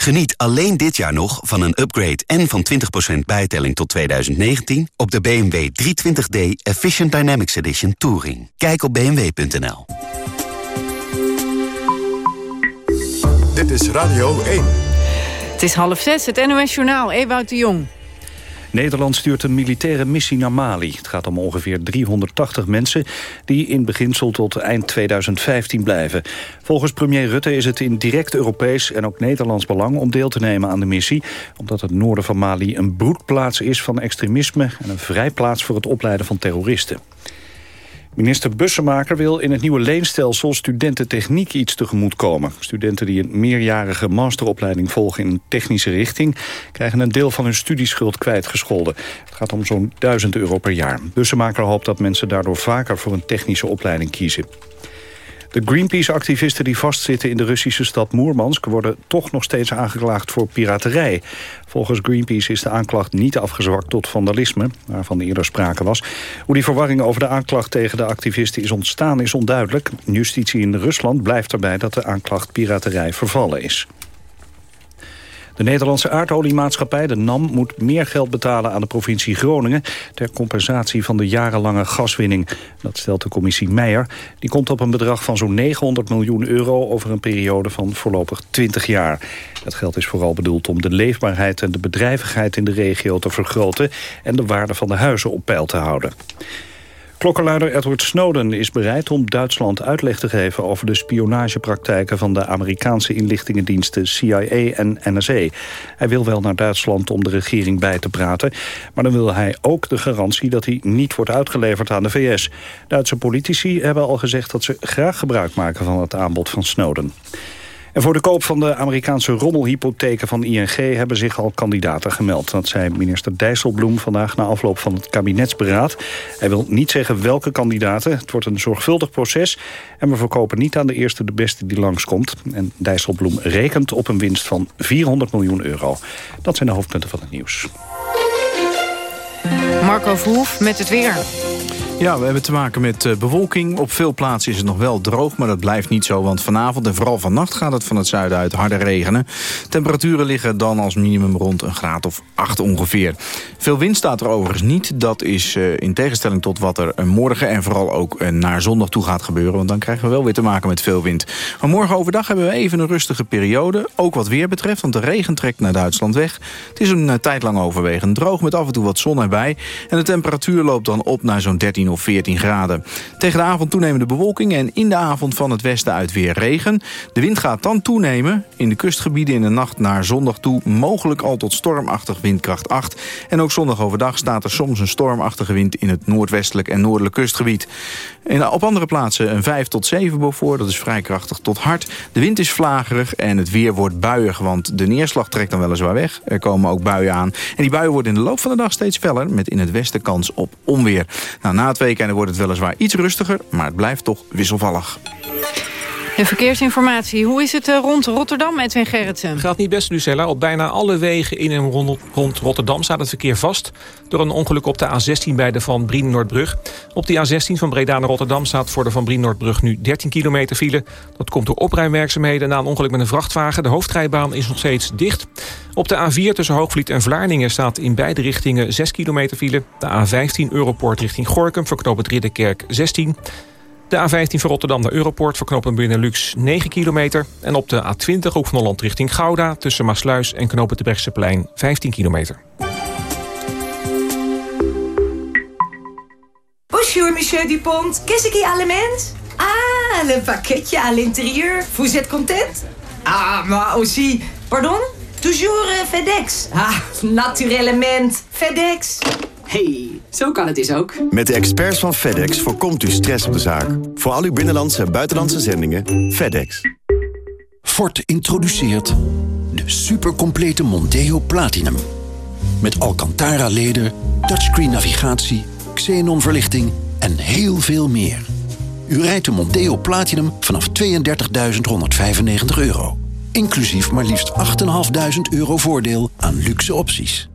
Geniet alleen dit jaar nog van een upgrade en van 20% bijtelling tot 2019 op de BMW 320d Efficient Dynamics Edition Touring. Kijk op bmw.nl. Dit is Radio 1. Het is half zes, het NOS Journaal, Ewout de Jong. Nederland stuurt een militaire missie naar Mali. Het gaat om ongeveer 380 mensen die in beginsel tot eind 2015 blijven. Volgens premier Rutte is het in direct Europees en ook Nederlands belang om deel te nemen aan de missie, omdat het noorden van Mali een broedplaats is van extremisme en een vrijplaats voor het opleiden van terroristen. Minister Bussemaker wil in het nieuwe leenstelsel studententechniek iets tegemoet komen. Studenten die een meerjarige masteropleiding volgen in een technische richting... krijgen een deel van hun studieschuld kwijtgescholden. Het gaat om zo'n 1000 euro per jaar. Bussemaker hoopt dat mensen daardoor vaker voor een technische opleiding kiezen. De Greenpeace-activisten die vastzitten in de Russische stad Moermansk... worden toch nog steeds aangeklaagd voor piraterij. Volgens Greenpeace is de aanklacht niet afgezwakt tot vandalisme... waarvan eerder sprake was. Hoe die verwarring over de aanklacht tegen de activisten is ontstaan is onduidelijk. Justitie in Rusland blijft erbij dat de aanklacht piraterij vervallen is. De Nederlandse aardoliemaatschappij, de NAM, moet meer geld betalen aan de provincie Groningen ter compensatie van de jarenlange gaswinning. Dat stelt de commissie Meijer. Die komt op een bedrag van zo'n 900 miljoen euro over een periode van voorlopig 20 jaar. Dat geld is vooral bedoeld om de leefbaarheid en de bedrijvigheid in de regio te vergroten en de waarde van de huizen op peil te houden. Klokkenluider Edward Snowden is bereid om Duitsland uitleg te geven... over de spionagepraktijken van de Amerikaanse inlichtingendiensten CIA en NSA. Hij wil wel naar Duitsland om de regering bij te praten... maar dan wil hij ook de garantie dat hij niet wordt uitgeleverd aan de VS. Duitse politici hebben al gezegd dat ze graag gebruik maken van het aanbod van Snowden. Voor de koop van de Amerikaanse rommelhypotheken van ING... hebben zich al kandidaten gemeld. Dat zei minister Dijsselbloem vandaag na afloop van het kabinetsberaad. Hij wil niet zeggen welke kandidaten. Het wordt een zorgvuldig proces. En we verkopen niet aan de eerste de beste die langskomt. En Dijsselbloem rekent op een winst van 400 miljoen euro. Dat zijn de hoofdpunten van het nieuws. Marco Verhoef met het weer. Ja, we hebben te maken met uh, bewolking. Op veel plaatsen is het nog wel droog, maar dat blijft niet zo. Want vanavond en vooral vannacht gaat het van het zuiden uit harder regenen. Temperaturen liggen dan als minimum rond een graad of 8 ongeveer. Veel wind staat er overigens niet. Dat is uh, in tegenstelling tot wat er uh, morgen en vooral ook naar zondag toe gaat gebeuren. Want dan krijgen we wel weer te maken met veel wind. Maar morgen overdag hebben we even een rustige periode. Ook wat weer betreft, want de regen trekt naar Duitsland weg. Het is een tijd lang overwegend droog met af en toe wat zon erbij. En de temperatuur loopt dan op naar zo'n 13 of 14 graden. Tegen de avond toenemende bewolking en in de avond van het westen uit weer regen. De wind gaat dan toenemen. In de kustgebieden in de nacht naar zondag toe mogelijk al tot stormachtig windkracht 8. En ook zondag overdag staat er soms een stormachtige wind in het noordwestelijk en noordelijk kustgebied. En op andere plaatsen een 5 tot 7 boven, dat is vrij krachtig tot hard. De wind is vlagerig en het weer wordt buiig, want de neerslag trekt dan weliswaar weg. Er komen ook buien aan. En die buien worden in de loop van de dag steeds feller, met in het westen kans op onweer. Nou, na het weekende wordt het weliswaar iets rustiger, maar het blijft toch wisselvallig. De verkeersinformatie. Hoe is het eh, rond Rotterdam, Edwin Gerritsen? Gaat niet best, Lucella. Op bijna alle wegen in en rond, Rotterdam staat het verkeer vast... door een ongeluk op de A16 bij de Van Brien Noordbrug. Op die A16 van Breda naar Rotterdam staat voor de Van Brien Noordbrug nu 13 kilometer file. Dat komt door opruimwerkzaamheden na een ongeluk met een vrachtwagen. De hoofdrijbaan is nog steeds dicht. Op de A4 tussen Hoogvliet en Vlaardingen staat in beide richtingen 6 kilometer file. De A15 Europoort richting Gorkum verknoopt het Ridderkerk 16 de A15 van Rotterdam naar Europoort verknopen Benelux 9 kilometer. En op de A20 ook van Holland richting Gouda... tussen Maasluis en knopen de Brechtseplein 15 kilometer. Bonjour, monsieur Dupont. Qu'est-ce qui allemand? Ah, le pakketje à l'intérieur. Vous êtes content? Ah, maar aussi... Pardon? Toujours uh, FedEx. Ah, naturellement. FedEx. Hey, zo kan het dus ook. Met de experts van FedEx voorkomt u stress op de zaak. Voor al uw binnenlandse en buitenlandse zendingen, FedEx. Ford introduceert de supercomplete Monteo Platinum. Met Alcantara-leder, touchscreen navigatie, xenonverlichting en heel veel meer. U rijdt de Monteo Platinum vanaf 32.195 euro. Inclusief maar liefst 8.500 euro voordeel aan luxe opties.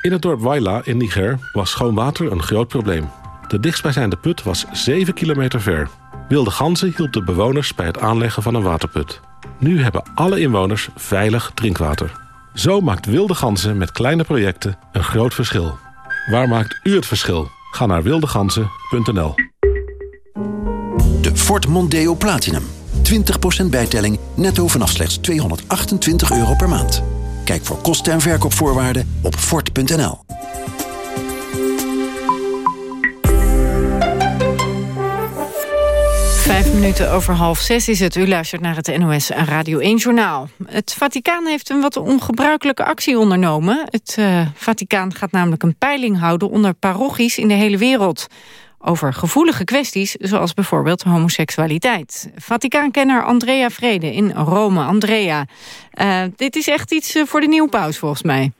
In het dorp Waila in Niger was schoon water een groot probleem. De dichtstbijzijnde put was 7 kilometer ver. Wilde Ganzen hielp de bewoners bij het aanleggen van een waterput. Nu hebben alle inwoners veilig drinkwater. Zo maakt Wilde Ganzen met kleine projecten een groot verschil. Waar maakt u het verschil? Ga naar wildeganzen.nl De Ford Mondeo Platinum. 20% bijtelling netto vanaf slechts 228 euro per maand. Kijk voor kosten en verkoopvoorwaarden op Ford.nl. Vijf minuten over half zes is het. U luistert naar het NOS Radio 1 Journaal. Het Vaticaan heeft een wat ongebruikelijke actie ondernomen. Het uh, Vaticaan gaat namelijk een peiling houden onder parochies in de hele wereld. Over gevoelige kwesties, zoals bijvoorbeeld homoseksualiteit. Vaticaankenner Andrea Vrede in Rome. Andrea, uh, dit is echt iets uh, voor de nieuwe paus volgens mij.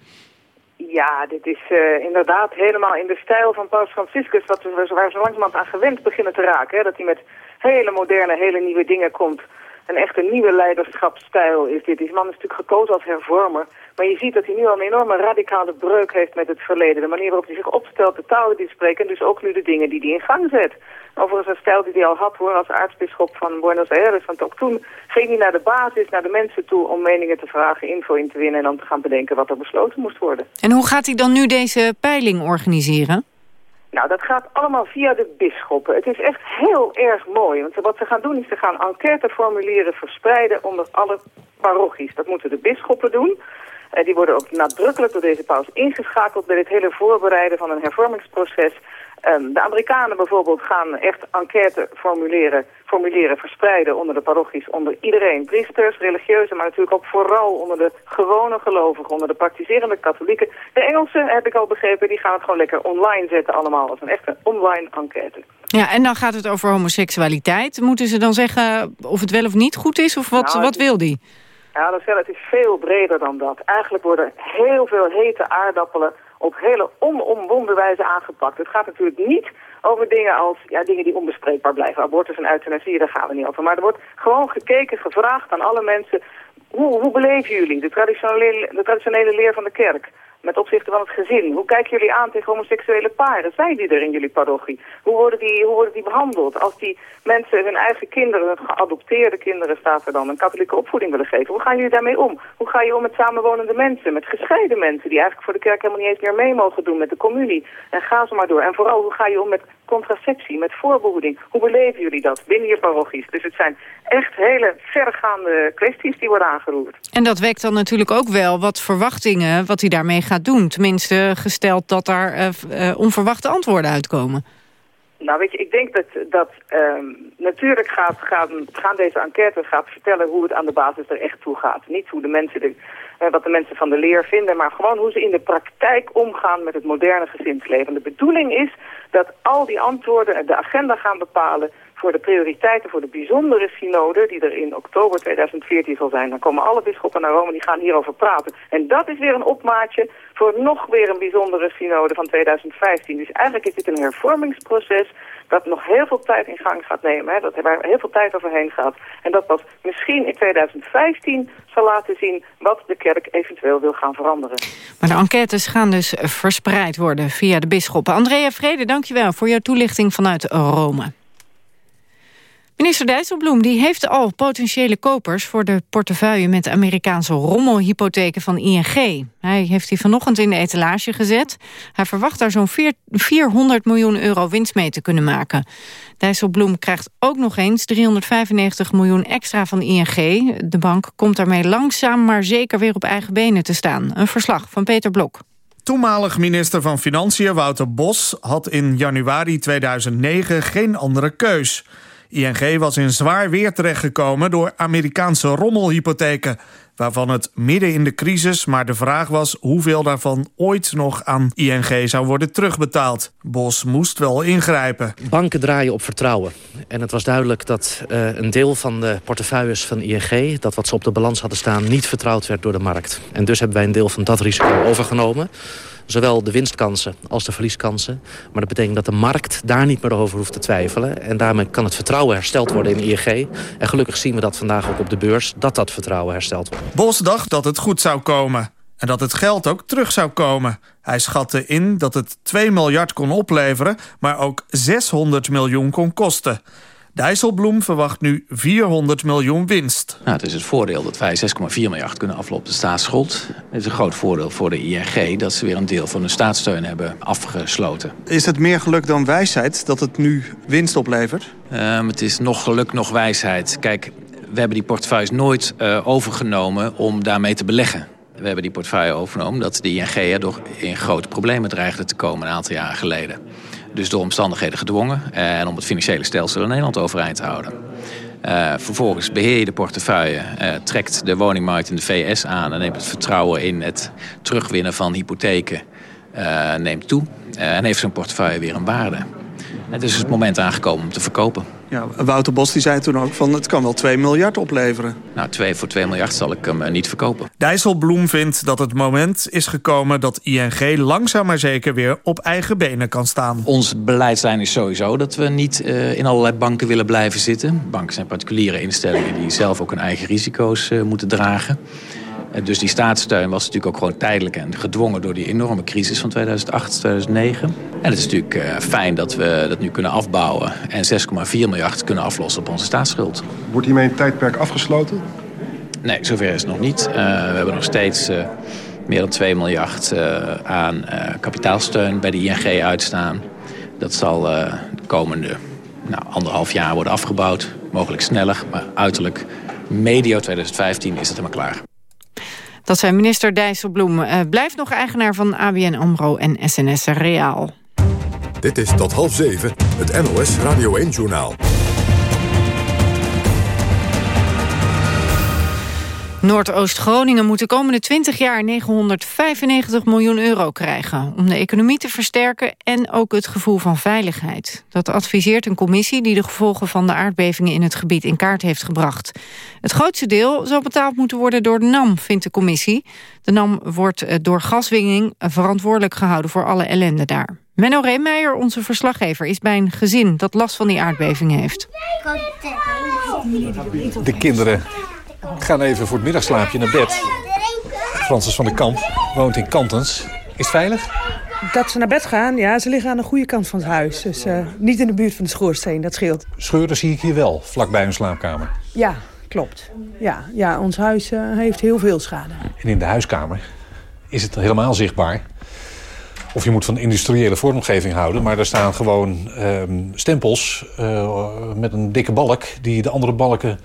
Ja, dit is uh, inderdaad helemaal in de stijl van paus Franciscus... Wat we, waar we zo langzamerhand aan gewend beginnen te raken. Hè? Dat hij met hele moderne, hele nieuwe dingen komt. Een echte nieuwe leiderschapsstijl is dit. Die man is natuurlijk gekozen als hervormer. Maar je ziet dat hij nu al een enorme radicale breuk heeft met het verleden. De manier waarop hij zich opstelt, de taal die hij spreekt... en dus ook nu de dingen die hij in gang zet. Overigens een stijl die hij al had hoor, als aartsbisschop van Buenos Aires. Want ook toen ging hij naar de basis, naar de mensen toe... om meningen te vragen, info in te winnen... en dan te gaan bedenken wat er besloten moest worden. En hoe gaat hij dan nu deze peiling organiseren? Nou, dat gaat allemaal via de bisschoppen. Het is echt heel erg mooi. Want wat ze gaan doen is ze gaan enquêteformulieren verspreiden onder alle parochies. Dat moeten de bisschoppen doen. Uh, die worden ook nadrukkelijk door deze paus ingeschakeld bij dit hele voorbereiden van een hervormingsproces. Um, de Amerikanen bijvoorbeeld gaan echt enquête formuleren, formuleren verspreiden onder de parochies, onder iedereen. Priesters, religieuzen, maar natuurlijk ook vooral onder de gewone gelovigen, onder de praktiserende katholieken. De Engelsen, heb ik al begrepen, die gaan het gewoon lekker online zetten allemaal. als een echte online enquête. Ja, en dan gaat het over homoseksualiteit. Moeten ze dan zeggen of het wel of niet goed is, of wat, nou, wat wil die? Ja, dat is, het is veel breder dan dat. Eigenlijk worden heel veel hete aardappelen op hele onomwonden wijze aangepakt. Het gaat natuurlijk niet over dingen als ja, dingen die onbespreekbaar blijven. Abortus en euthanasie, daar gaan we niet over. Maar er wordt gewoon gekeken, gevraagd aan alle mensen... hoe, hoe beleven jullie de traditionele, de traditionele leer van de kerk? Met opzichte van het gezin? Hoe kijken jullie aan tegen homoseksuele paren? Zijn die er in jullie parochie? Hoe worden die, hoe worden die behandeld? Als die mensen hun eigen kinderen, hun geadopteerde kinderen, staat er dan, een katholieke opvoeding willen geven. Hoe gaan jullie daarmee om? Hoe ga je om met samenwonende mensen, met gescheiden mensen... die eigenlijk voor de kerk helemaal niet eens meer mee mogen doen met de communie? En ga zo maar door. En vooral, hoe ga je om met contraceptie, met voorbehoeding? Hoe beleven jullie dat binnen je parochies? Dus het zijn echt hele vergaande kwesties die worden aangeroerd. En dat wekt dan natuurlijk ook wel wat verwachtingen, wat hij daarmee gaat doen. Tenminste, gesteld dat daar uh, uh, onverwachte antwoorden uitkomen. Nou, weet je, ik denk dat, dat um, natuurlijk gaat, gaan, gaan deze enquêtes gaat vertellen hoe het aan de basis er echt toe gaat. Niet hoe de mensen uh, wat de mensen van de leer vinden, maar gewoon hoe ze in de praktijk omgaan met het moderne gezinsleven. De bedoeling is dat al die antwoorden de agenda gaan bepalen voor de prioriteiten voor de bijzondere synode... die er in oktober 2014 zal zijn. Dan komen alle bisschoppen naar Rome die gaan hierover praten. En dat is weer een opmaatje voor nog weer een bijzondere synode van 2015. Dus eigenlijk is dit een hervormingsproces dat nog heel veel tijd in gang gaat nemen. Hè, dat waar heel veel tijd overheen gaat. En dat pas misschien in 2015 zal laten zien wat de kerk eventueel wil gaan veranderen. Maar de enquêtes gaan dus verspreid worden via de bisschoppen. Andrea Vrede, dankjewel voor jouw toelichting vanuit Rome. Minister Dijsselbloem die heeft al potentiële kopers... voor de portefeuille met Amerikaanse rommelhypotheken van ING. Hij heeft die vanochtend in de etalage gezet. Hij verwacht daar zo'n 400 miljoen euro winst mee te kunnen maken. Dijsselbloem krijgt ook nog eens 395 miljoen extra van ING. De bank komt daarmee langzaam maar zeker weer op eigen benen te staan. Een verslag van Peter Blok. Toenmalig minister van Financiën Wouter Bos had in januari 2009 geen andere keus... ING was in zwaar weer terechtgekomen door Amerikaanse rommelhypotheken... waarvan het midden in de crisis maar de vraag was hoeveel daarvan ooit nog aan ING zou worden terugbetaald. Bos moest wel ingrijpen. Banken draaien op vertrouwen. En het was duidelijk dat uh, een deel van de portefeuilles van ING... dat wat ze op de balans hadden staan niet vertrouwd werd door de markt. En dus hebben wij een deel van dat risico overgenomen zowel de winstkansen als de verlieskansen. Maar dat betekent dat de markt daar niet meer over hoeft te twijfelen. En daarmee kan het vertrouwen hersteld worden in ING. En gelukkig zien we dat vandaag ook op de beurs, dat dat vertrouwen hersteld wordt. Bos dacht dat het goed zou komen. En dat het geld ook terug zou komen. Hij schatte in dat het 2 miljard kon opleveren, maar ook 600 miljoen kon kosten. Dijsselbloem verwacht nu 400 miljoen winst. Nou, het is het voordeel dat wij 6,4 miljard kunnen aflopen op de staatsschuld. Het is een groot voordeel voor de ING dat ze weer een deel van de staatssteun hebben afgesloten. Is het meer geluk dan wijsheid dat het nu winst oplevert? Um, het is nog geluk, nog wijsheid. Kijk, we hebben die portefeuilles nooit uh, overgenomen om daarmee te beleggen. We hebben die portefeuille overgenomen omdat de ING er door in grote problemen dreigde te komen een aantal jaren geleden. Dus door omstandigheden gedwongen en om het financiële stelsel in Nederland overeind te houden. Uh, vervolgens beheer je de portefeuille, uh, trekt de woningmarkt in de VS aan... en neemt het vertrouwen in het terugwinnen van hypotheken uh, neemt toe. en heeft zijn portefeuille weer een waarde. Het is het moment aangekomen om te verkopen. Ja, Wouter Bos die zei toen ook van het kan wel 2 miljard opleveren. Nou, 2 voor 2 miljard zal ik hem niet verkopen. Dijsselbloem vindt dat het moment is gekomen dat ING langzaam maar zeker weer op eigen benen kan staan. Ons beleidslijn is sowieso dat we niet uh, in allerlei banken willen blijven zitten. Banken zijn particuliere instellingen die zelf ook hun eigen risico's uh, moeten dragen. Dus die staatssteun was natuurlijk ook gewoon tijdelijk en gedwongen door die enorme crisis van 2008, 2009. En het is natuurlijk uh, fijn dat we dat nu kunnen afbouwen en 6,4 miljard kunnen aflossen op onze staatsschuld. Wordt hiermee een tijdperk afgesloten? Nee, zover is het nog niet. Uh, we hebben nog steeds uh, meer dan 2 miljard aan kapitaalsteun bij de ING uitstaan. Dat zal de komende nou, anderhalf jaar worden afgebouwd. Mogelijk sneller, maar uiterlijk medio 2015 is het helemaal klaar. Dat zijn minister Dijsselbloem. Uh, blijft nog eigenaar van ABN AMRO en SNS Reaal. Dit is tot half zeven, het NOS Radio 1-journaal. Noordoost-Groningen moet de komende 20 jaar 995 miljoen euro krijgen... om de economie te versterken en ook het gevoel van veiligheid. Dat adviseert een commissie die de gevolgen van de aardbevingen in het gebied in kaart heeft gebracht. Het grootste deel zal betaald moeten worden door de NAM, vindt de commissie. De NAM wordt eh, door gaswinning verantwoordelijk gehouden voor alle ellende daar. Menno Reemeijer, onze verslaggever, is bij een gezin dat last van die aardbevingen heeft. De kinderen gaan even voor het middagslaapje naar bed. Francis van der Kamp woont in Kantens. Is het veilig? Dat ze naar bed gaan, ja, ze liggen aan de goede kant van het huis. Dus uh, niet in de buurt van de schoorsteen, dat scheelt. Scheuren zie ik hier wel, vlakbij hun slaapkamer. Ja, klopt. Ja, ja ons huis uh, heeft heel veel schade. En in de huiskamer is het helemaal zichtbaar. Of je moet van industriële vormgeving houden... maar er staan gewoon um, stempels uh, met een dikke balk... die de andere balken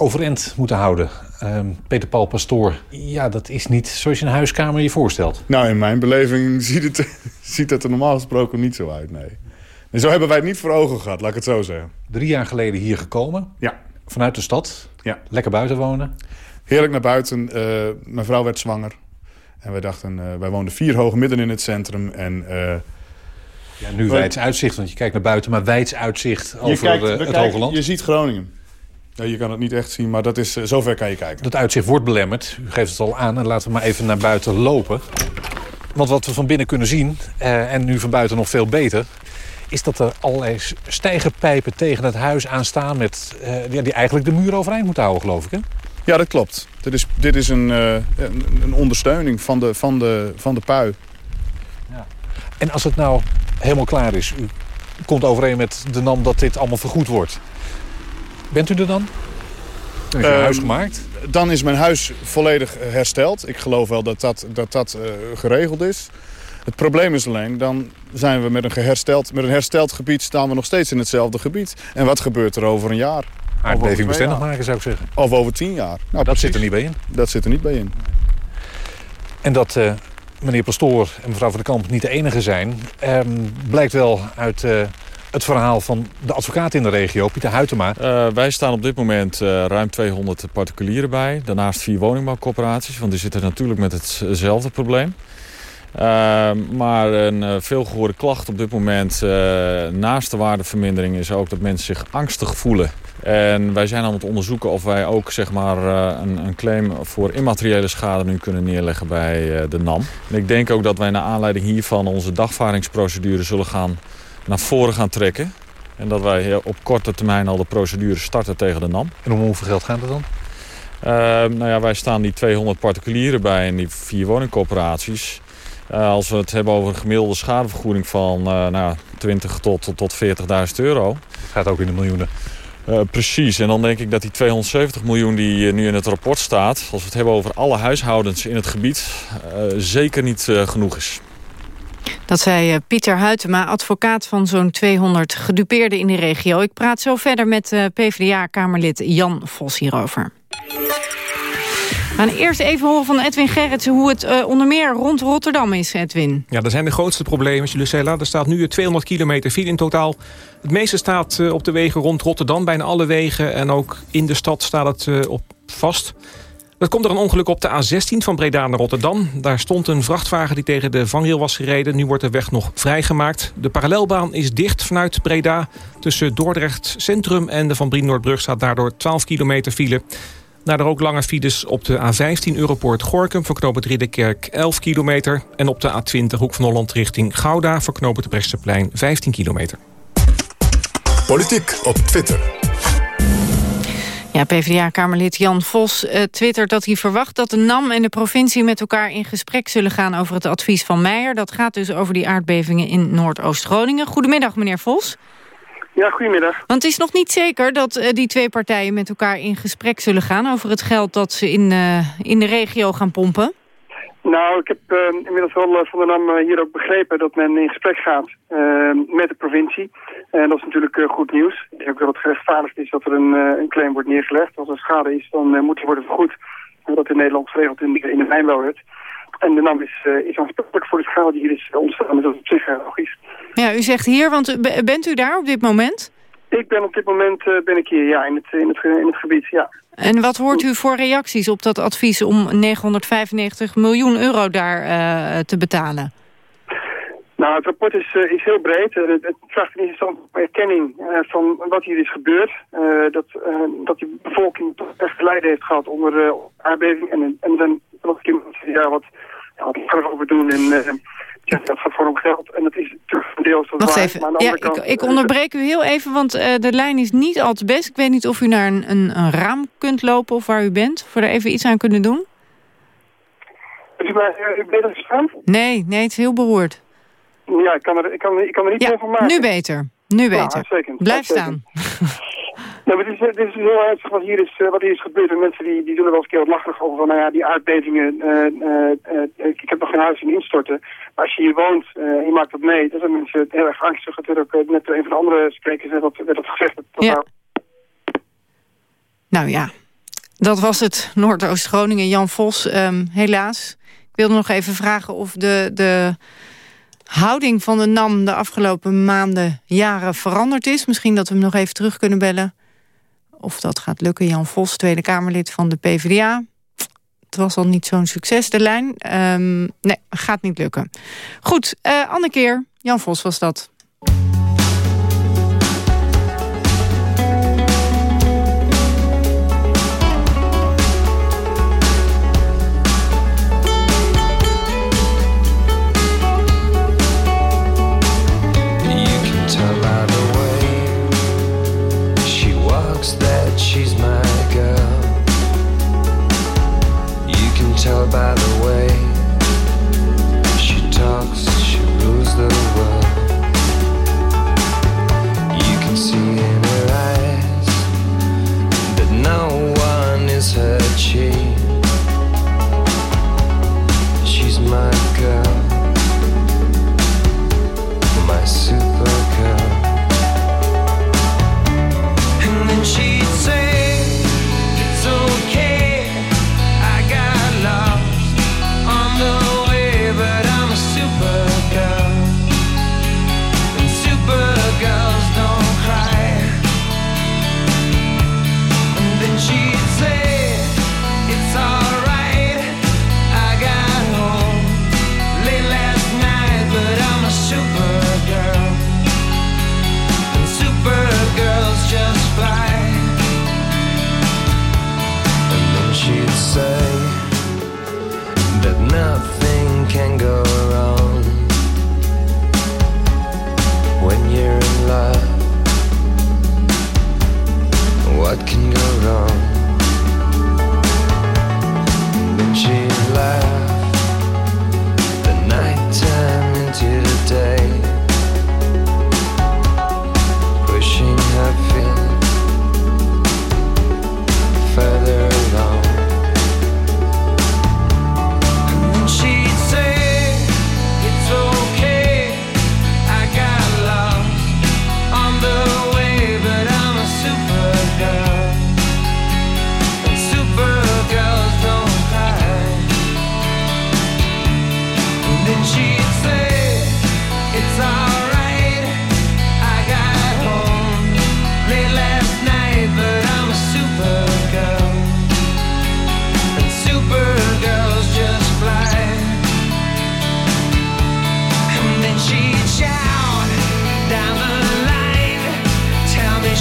overeind moeten houden. Um, Peter Paul Pastoor, ja, dat is niet zoals je een huiskamer je voorstelt. Nou, in mijn beleving ziet het, ziet het er normaal gesproken niet zo uit, nee. En zo hebben wij het niet voor ogen gehad, laat ik het zo zeggen. Drie jaar geleden hier gekomen. Ja. Vanuit de stad. Ja. Lekker buiten wonen. Heerlijk naar buiten. Uh, mijn vrouw werd zwanger. En wij dachten, uh, wij woonden vier hoog midden in het centrum. En... Uh, ja, nu wijds uitzicht, want je kijkt naar buiten, maar wijds uitzicht over kijkt, het kijken, Hoge Land. Je ziet Groningen. Ja, je kan het niet echt zien, maar dat is, uh, zover kan je kijken. Dat uitzicht wordt belemmerd. U geeft het al aan. En laten we maar even naar buiten lopen. Want wat we van binnen kunnen zien, uh, en nu van buiten nog veel beter... is dat er allerlei stijgerpijpen tegen het huis aanstaan... Met, ja, die eigenlijk de muur overeind moeten houden, geloof ik, hè? Ja, dat klopt. Dit is, dit is een, een, een, ondersteuning van de, van de, van de pui. Ja. En als het nou helemaal klaar is... u komt overeen met de NAM dat dit allemaal vergoed wordt... Bent u er dan? Is je uh, huis gemaakt? Dan is mijn huis volledig hersteld. Ik geloof wel dat dat, dat, dat uh, geregeld is. Het probleem is alleen, dan zijn we met een, hersteld, met een hersteld gebied... staan we nog steeds in hetzelfde gebied. En wat gebeurt er over een jaar? Aardbeving bestendig maken, zou ik zeggen. Of over tien jaar. Nou, dat precies. zit er niet bij in. Dat zit er niet bij in. En dat uh, meneer Pastoor en mevrouw van der Kamp niet de enige zijn... Um, blijkt wel uit het verhaal van de advocaat in de regio, Pieter Huytema. Uh, wij staan op dit moment uh, ruim 200 particulieren bij. Daarnaast vier woningbouwcorporaties, want die zitten natuurlijk met hetzelfde probleem. Uh, maar een veelgehoorde klacht op dit moment naast de waardevermindering is ook dat mensen zich angstig voelen. En wij zijn aan het onderzoeken of wij ook zeg maar, een, een, claim voor immateriële schade nu kunnen neerleggen bij de NAM. Ik denk ook dat wij naar aanleiding hiervan onze dagvaringsprocedure zullen gaan naar voren gaan trekken. En dat wij op korte termijn al de procedure starten tegen de NAM. En om hoeveel geld gaat het dan? Uh, nou ja, wij staan die 200 particulieren bij en die vier woningcorporaties. Uh, als we het hebben over een gemiddelde schadevergoeding van uh, nou, 20 tot, tot 40.000 euro. Het gaat ook in de miljoenen. precies, en dan denk ik dat die 270 miljoen die nu in het rapport staat... als we het hebben over alle huishoudens in het gebied, zeker niet genoeg is. Dat zei eh, Pieter Huytema, advocaat van zo'n 200 gedupeerden in de regio. Ik praat zo verder met eh, PvdA-kamerlid Jan Vos hierover. Gaan eerst even horen van Edwin Gerritsen hoe het uh, onder meer rond Rotterdam is, Edwin. Ja, dat zijn de grootste problemen, Lucella. Er staat nu 200 kilometer file in totaal. Het meeste staat op de wegen rond Rotterdam, bijna alle wegen. En ook in de stad staat het op vast. Dat komt er een ongeluk op de A16 van Breda naar Rotterdam. Daar stond een vrachtwagen die tegen de vangrail was gereden. Nu wordt de weg nog vrijgemaakt. De parallelbaan is dicht vanuit Breda. Tussen Dordrecht Centrum en de Van Brien Noordbrug staat daardoor 12 kilometer file. Naar ook lange files op de A15 Europoort Gorkum... voor knooppunt Ridderkerk 11 kilometer. En op de A20 Hoek van Holland richting Gouda... voor knooppunt Bresseplein 15 kilometer. Politiek op Twitter. Ja, PvdA-kamerlid Jan Vos uh, twittert dat hij verwacht dat de NAM en de provincie met elkaar in gesprek zullen gaan over het advies van Meijer. Dat gaat dus over die aardbevingen in Noordoost-Groningen. Goedemiddag, meneer Vos. Ja, goedemiddag. Want het is nog niet zeker dat uh, die twee partijen met elkaar in gesprek zullen gaan over het geld dat ze in, uh, in de regio gaan pompen. Nou, ik heb uh, inmiddels wel van de NAM hier ook begrepen dat men in gesprek gaat met de provincie. En dat is natuurlijk goed nieuws. Ik denk ook dat het gerechtvaardigd is dat er een, een claim wordt neergelegd. Als er schade is, dan moet die worden vergoed. Dat in Nederland geregeld in, in de mijnbouwwet. En de NAM is, is aansprakelijk voor de schade die hier is ontstaan. Dus dat is op zich logisch. Ja, u zegt hier, want bent u daar op dit moment? Ik ben op dit moment ben ik hier, ja, in het, in het, in het gebied, ja. En wat hoort u voor reacties op dat advies om 995 miljoen euro daar uh, te betalen? Nou, het rapport is, uh, is heel breed. Uh, het vraagt in eerste erkenning van wat hier is gebeurd. dat, dat de bevolking toch echt lijden heeft gehad onder aardbeving. En, en dan een keer ja, wat, ja, wat over doen. En ja, dat gaat voor om geld. En dat is natuurlijk deels Wacht waar. even. Ja, kant, ik, ik, onderbreek u heel even, want uh, de lijn is niet al te best. Ik weet niet of u naar een, een, een, raam kunt lopen of waar u bent. Of we er even iets aan kunnen doen. Is u maar uh, beter? Nee, nee, het is heel beroerd. Ja, ik kan er, ik kan, ik kan er niet ja, van maken. Nu beter. Nu beter. Nou, Blijf staan. Maar dit is, dit is heel ernstig wat hier is, uh, wat hier is gebeurd. En mensen die, die doen er wel eens een keer wat lacherig over. Van, nou ja, die aardbevingen. Uh, uh, ik heb nog geen huis in instorten. Maar als je hier woont en je maakt dat mee. Dan zijn mensen heel erg angstig. Het werd ook net een van de andere sprekers werd dat, werd dat gezegd. Dat ja. Nou... nou ja, dat was het. Noordoost-Groningen, Jan Vos. Um, helaas. Ik wilde nog even vragen of de... de houding van de NAM de afgelopen maanden, jaren veranderd is. Misschien dat we hem nog even terug kunnen bellen. Of dat gaat lukken. Jan Vos, Tweede Kamerlid van de PvdA. Het was al niet zo'n succes, de lijn. Um, nee, gaat niet lukken. Goed, uh, keer. Jan Vos was dat. By the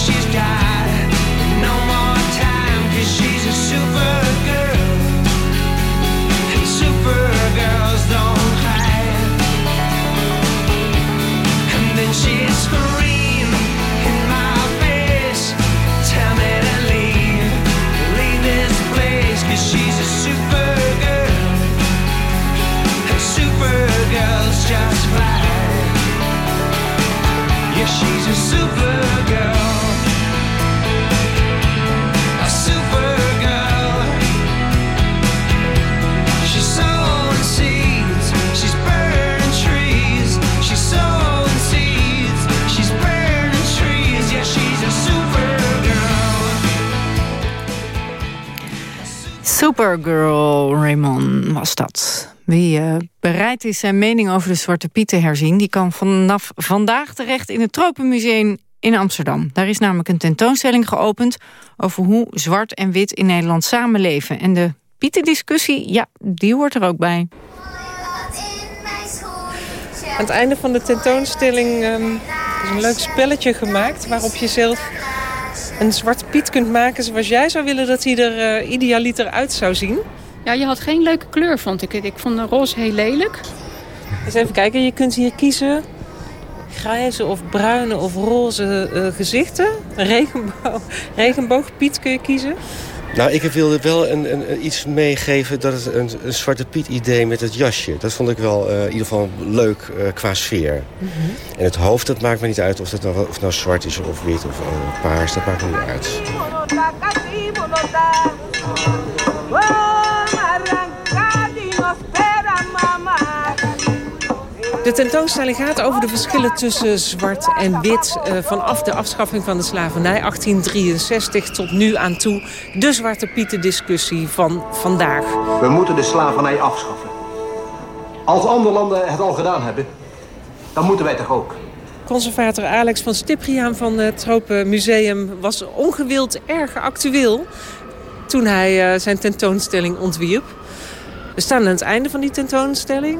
she's got Supergirl Raymond was dat. Wie eh, bereid is zijn mening over de Zwarte Piet te herzien... die kan vanaf vandaag terecht in het Tropenmuseum in Amsterdam. Daar is namelijk een tentoonstelling geopend... over hoe zwart en wit in Nederland samenleven. En de Pietendiscussie, ja, die hoort er ook bij. Aan het einde van de tentoonstelling ehm, is een leuk spelletje gemaakt... waarop je zelf een zwarte piet kunt maken zoals jij zou willen... dat hij er eh, idealiter uit zou zien. Ja, je had geen leuke kleur, vond ik. Ik vond de roze heel lelijk. Eens even kijken, je kunt hier kiezen... grijze of bruine of roze eh, gezichten. Regenboog, regenboogpiet kun je kiezen. Nou, ik wilde wel een, een, iets meegeven dat het een, een Zwarte Piet idee met het jasje. Dat vond ik wel eh, in ieder geval leuk eh, qua sfeer. En het hoofd, dat maakt me niet uit of het nou, of nou zwart is of wit of eh, paars. Dat maakt me niet uit. De tentoonstelling gaat over de verschillen tussen zwart en wit... eh, vanaf de afschaffing van de slavernij 1863 tot nu aan toe. De Zwarte Pieten discussie van vandaag. We moeten de slavernij afschaffen. Als andere landen het al gedaan hebben, dan moeten wij toch ook. Conservator Alex van Stipriaan van het Tropenmuseum was ongewild erg actueel toen hij eh, zijn tentoonstelling ontwierp. We staan aan het einde van die tentoonstelling.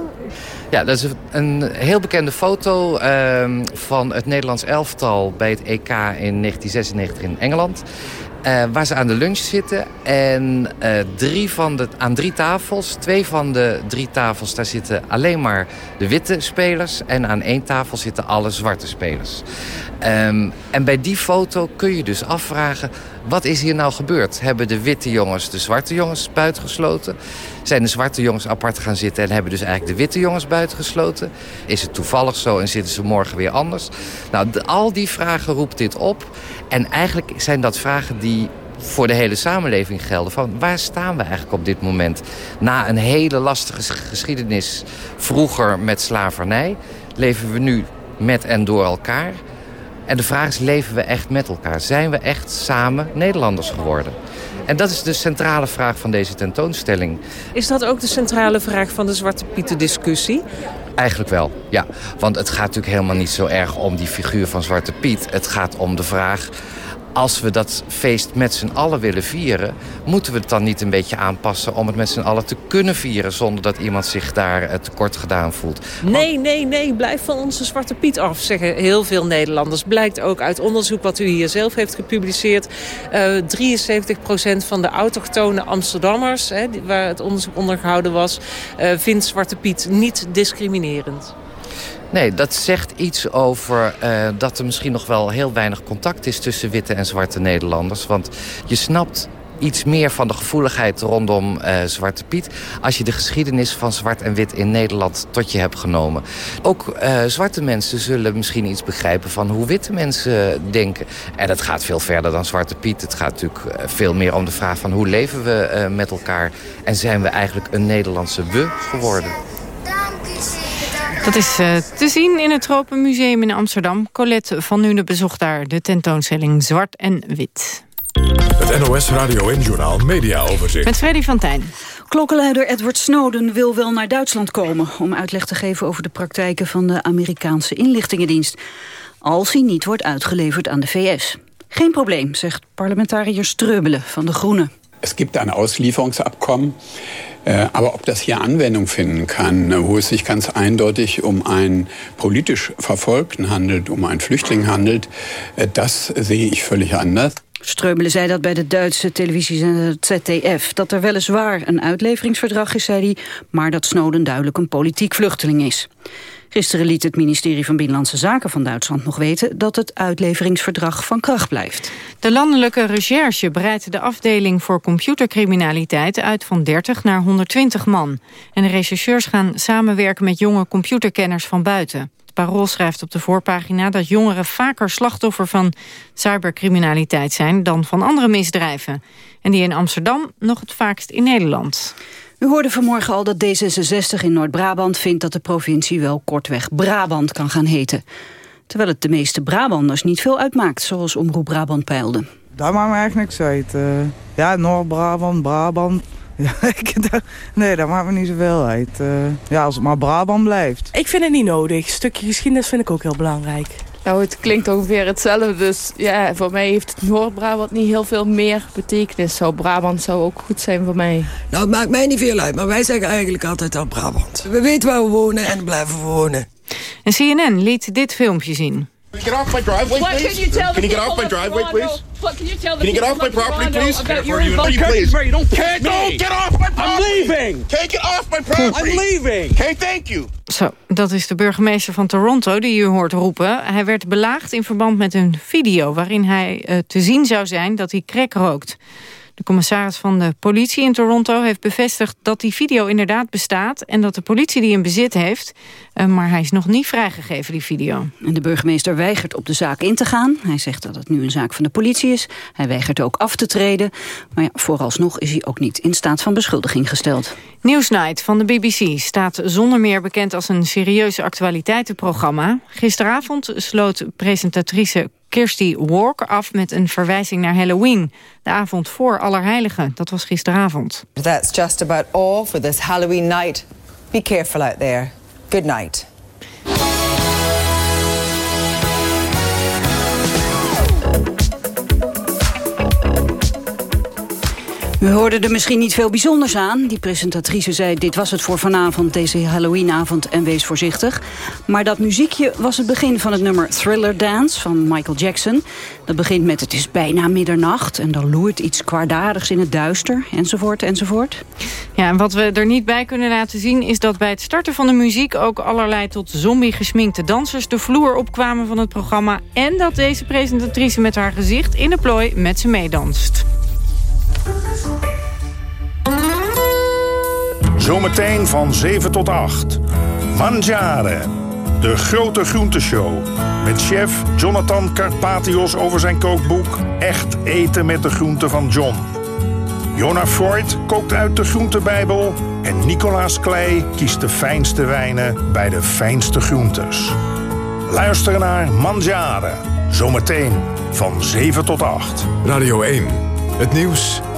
Ja, dat is een heel bekende foto ehm, van het Nederlands elftal bij het EK in 1996 in Engeland. Eh, waar ze aan de lunch zitten. En eh, drie van de, aan drie tafels, twee van de drie tafels, daar zitten alleen maar de witte spelers. En aan één tafel zitten alle zwarte spelers. Ehm, en bij die foto kun je dus afvragen, wat is hier nou gebeurd? Hebben de witte jongens de zwarte jongens buitengesloten? Zijn de zwarte jongens apart gaan zitten en hebben dus eigenlijk de witte jongens buitengesloten? Is het toevallig zo en zitten ze morgen weer anders? Nou, al die vragen roept dit op. En eigenlijk zijn dat vragen die voor de hele samenleving gelden. Van waar staan we eigenlijk op dit moment? Na een hele lastige sch- geschiedenis vroeger met slavernij... leven we nu met en door elkaar. En de vraag is, leven we echt met elkaar? Zijn we echt samen Nederlanders geworden? En dat is de centrale vraag van deze tentoonstelling. Is dat ook de centrale vraag van de Zwarte Pieten discussie? Eigenlijk wel, ja. Want het gaat natuurlijk helemaal niet zo erg om die figuur van Zwarte Piet. Het gaat om de vraag... als we dat feest met z'n allen willen vieren... moeten we het dan niet een beetje aanpassen om het met z'n allen te kunnen vieren... zonder dat iemand zich daar eh, tekort gedaan voelt. Nee, nee, nee, blijf van onze Zwarte Piet af, zeggen heel veel Nederlanders. Blijkt ook uit onderzoek wat u hier zelf heeft gepubliceerd. Eh 73% van de autochtone Amsterdammers, hè, waar het onderzoek onder gehouden was... eh, vindt Zwarte Piet niet discriminerend. Nee, dat zegt iets over eh, dat er misschien nog wel heel weinig contact is... tussen witte en zwarte Nederlanders. Want je snapt iets meer van de gevoeligheid rondom eh, Zwarte Piet... als je de geschiedenis van zwart en wit in Nederland tot je hebt genomen. Ook eh, zwarte mensen zullen misschien iets begrijpen van hoe witte mensen denken. En dat gaat veel verder dan Zwarte Piet. Het gaat natuurlijk veel meer om de vraag van hoe leven we met elkaar... en zijn we eigenlijk een Nederlandse we geworden. Dat is eh, te zien in het Tropenmuseum in Amsterdam. Colette van Nune bezocht daar de tentoonstelling Zwart en Wit. Het NOS Radio en Journaal Media Overzicht. Met Freddy van Tijn. Klokkenluider Edward Snowden wil wel naar Duitsland komen... om uitleg te geven over de praktijken van de Amerikaanse inlichtingendienst. Als hij niet wordt uitgeleverd aan de VS. Geen probleem, zegt parlementariër Streubele van de Groenen. Es gibt ein Auslieferungsabkommen, äh, aber ob das hier Anwendung finden kann, äh, wo es sich ganz eindeutig um einen politisch Verfolgten handelt, um einen Flüchtling handelt, äh, das sehe ich völlig anders. Streubele zei dat bij de Duitse televisiezender ZDF. Dat er weliswaar een uitleveringsverdrag is, zei hij... maar dat Snowden duidelijk een politiek vluchteling is. Gisteren liet het ministerie van Binnenlandse Zaken van Duitsland nog weten... dat het uitleveringsverdrag van kracht blijft. De landelijke recherche breidt de afdeling voor computercriminaliteit uit van 30 naar 120 man. En de rechercheurs gaan samenwerken met jonge computerkenners van buiten. Parool schrijft op de voorpagina dat jongeren vaker slachtoffer van cybercriminaliteit zijn dan van andere misdrijven. En die in Amsterdam nog het vaakst in Nederland. U hoorde vanmorgen al dat D66 in Noord-Brabant vindt dat de provincie wel kortweg Brabant kan gaan heten. Terwijl het de meeste Brabanders niet veel uitmaakt, zoals Omroep Brabant peilde. Daar maakt me eigenlijk niks uit. eh. ja, Noord-Brabant, Brabant. Ja, nee, dat maakt me niet zoveel uit. eh. ja, als het maar Brabant blijft. Ik vind het niet nodig. Een stukje geschiedenis vind ik ook heel belangrijk. Nou, het klinkt ongeveer hetzelfde. Dus ja, voor mij heeft Noord-Brabant niet heel veel meer betekenis. Zou Brabant zou ook goed zijn voor mij. Nou, het maakt mij niet veel uit, maar wij zeggen eigenlijk altijd al Brabant. We weten waar we wonen en blijven wonen. En CNN liet dit filmpje zien. Get off my driveway, What please. can you tell the Can you get off my driveway, Toronto- please? What can you tell the Can you get off my property, Toronto please? about your you- please? don't Can't go. Get off my property. I'm leaving. Can't get off my property. I'm leaving. Okay, thank you. Zo, dat is de burgemeester van Toronto die u hoort roepen. Hij werd belaagd in verband met een video... waarin hij eh, te zien zou zijn dat hij crack rookt. De commissaris van de politie in Toronto heeft bevestigd... dat die video inderdaad bestaat en dat de politie die in bezit heeft. Eh, maar hij is nog niet vrijgegeven, die video. En de burgemeester weigert op de zaak in te gaan. Hij zegt dat het nu een zaak van de politie is. Hij weigert ook af te treden. Maar ja, vooralsnog is hij ook niet in staat van beschuldiging gesteld. Newsnight van de BBC staat zonder meer bekend als een serieuze actualiteitenprogramma. Gisteravond sloot presentatrice Kirsty Walk af met een verwijzing naar Halloween. De avond voor Allerheiligen, dat was gisteravond. That's just about all for this Halloween night. Be careful out there. Good night. U hoorde er misschien niet veel bijzonders aan. Die presentatrice zei, dit was het voor vanavond, deze Halloweenavond, en wees voorzichtig. Maar dat muziekje was het begin van het nummer Thriller Dance van Michael Jackson. Dat begint met het is bijna middernacht en dan loert iets kwaadaardigs in het duister, enzovoort, enzovoort. Ja, en wat we er niet bij kunnen laten zien... is dat bij het starten van de muziek ook allerlei tot zombie gesminkte dansers... de vloer opkwamen van het programma... en dat deze presentatrice met haar gezicht in de plooi met ze meedanst. Zometeen van 7 tot 8. Mangiare, de grote groenteshow. Met chef Jonathan Carpatios over zijn kookboek Echt eten met de groenten van John. Jonah Freud kookt uit de groentebijbel. En Nicolaas Klei kiest de fijnste wijnen bij de fijnste groentes. Luister naar Mangiare. Zometeen van 7 tot 8. Radio 1. Het nieuws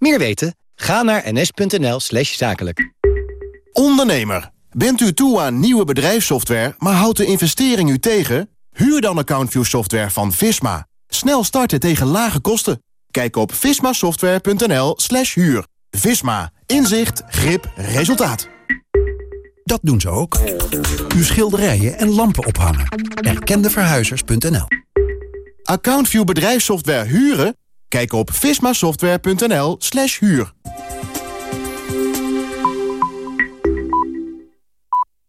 Meer weten? Ga naar ns.nl slash zakelijk. Ondernemer, bent u toe aan nieuwe bedrijfssoftware, maar houdt de investering u tegen? Huur dan AccountView software van Visma. Snel starten tegen lage kosten. Kijk op vismasoftware.nl slash huur. Visma. Inzicht, grip, resultaat. Dat doen ze ook. Uw schilderijen en lampen ophangen. Erkendeverhuizers.nl AccountView bedrijfssoftware huren? Kijk op vismasoftware.nl slash huur.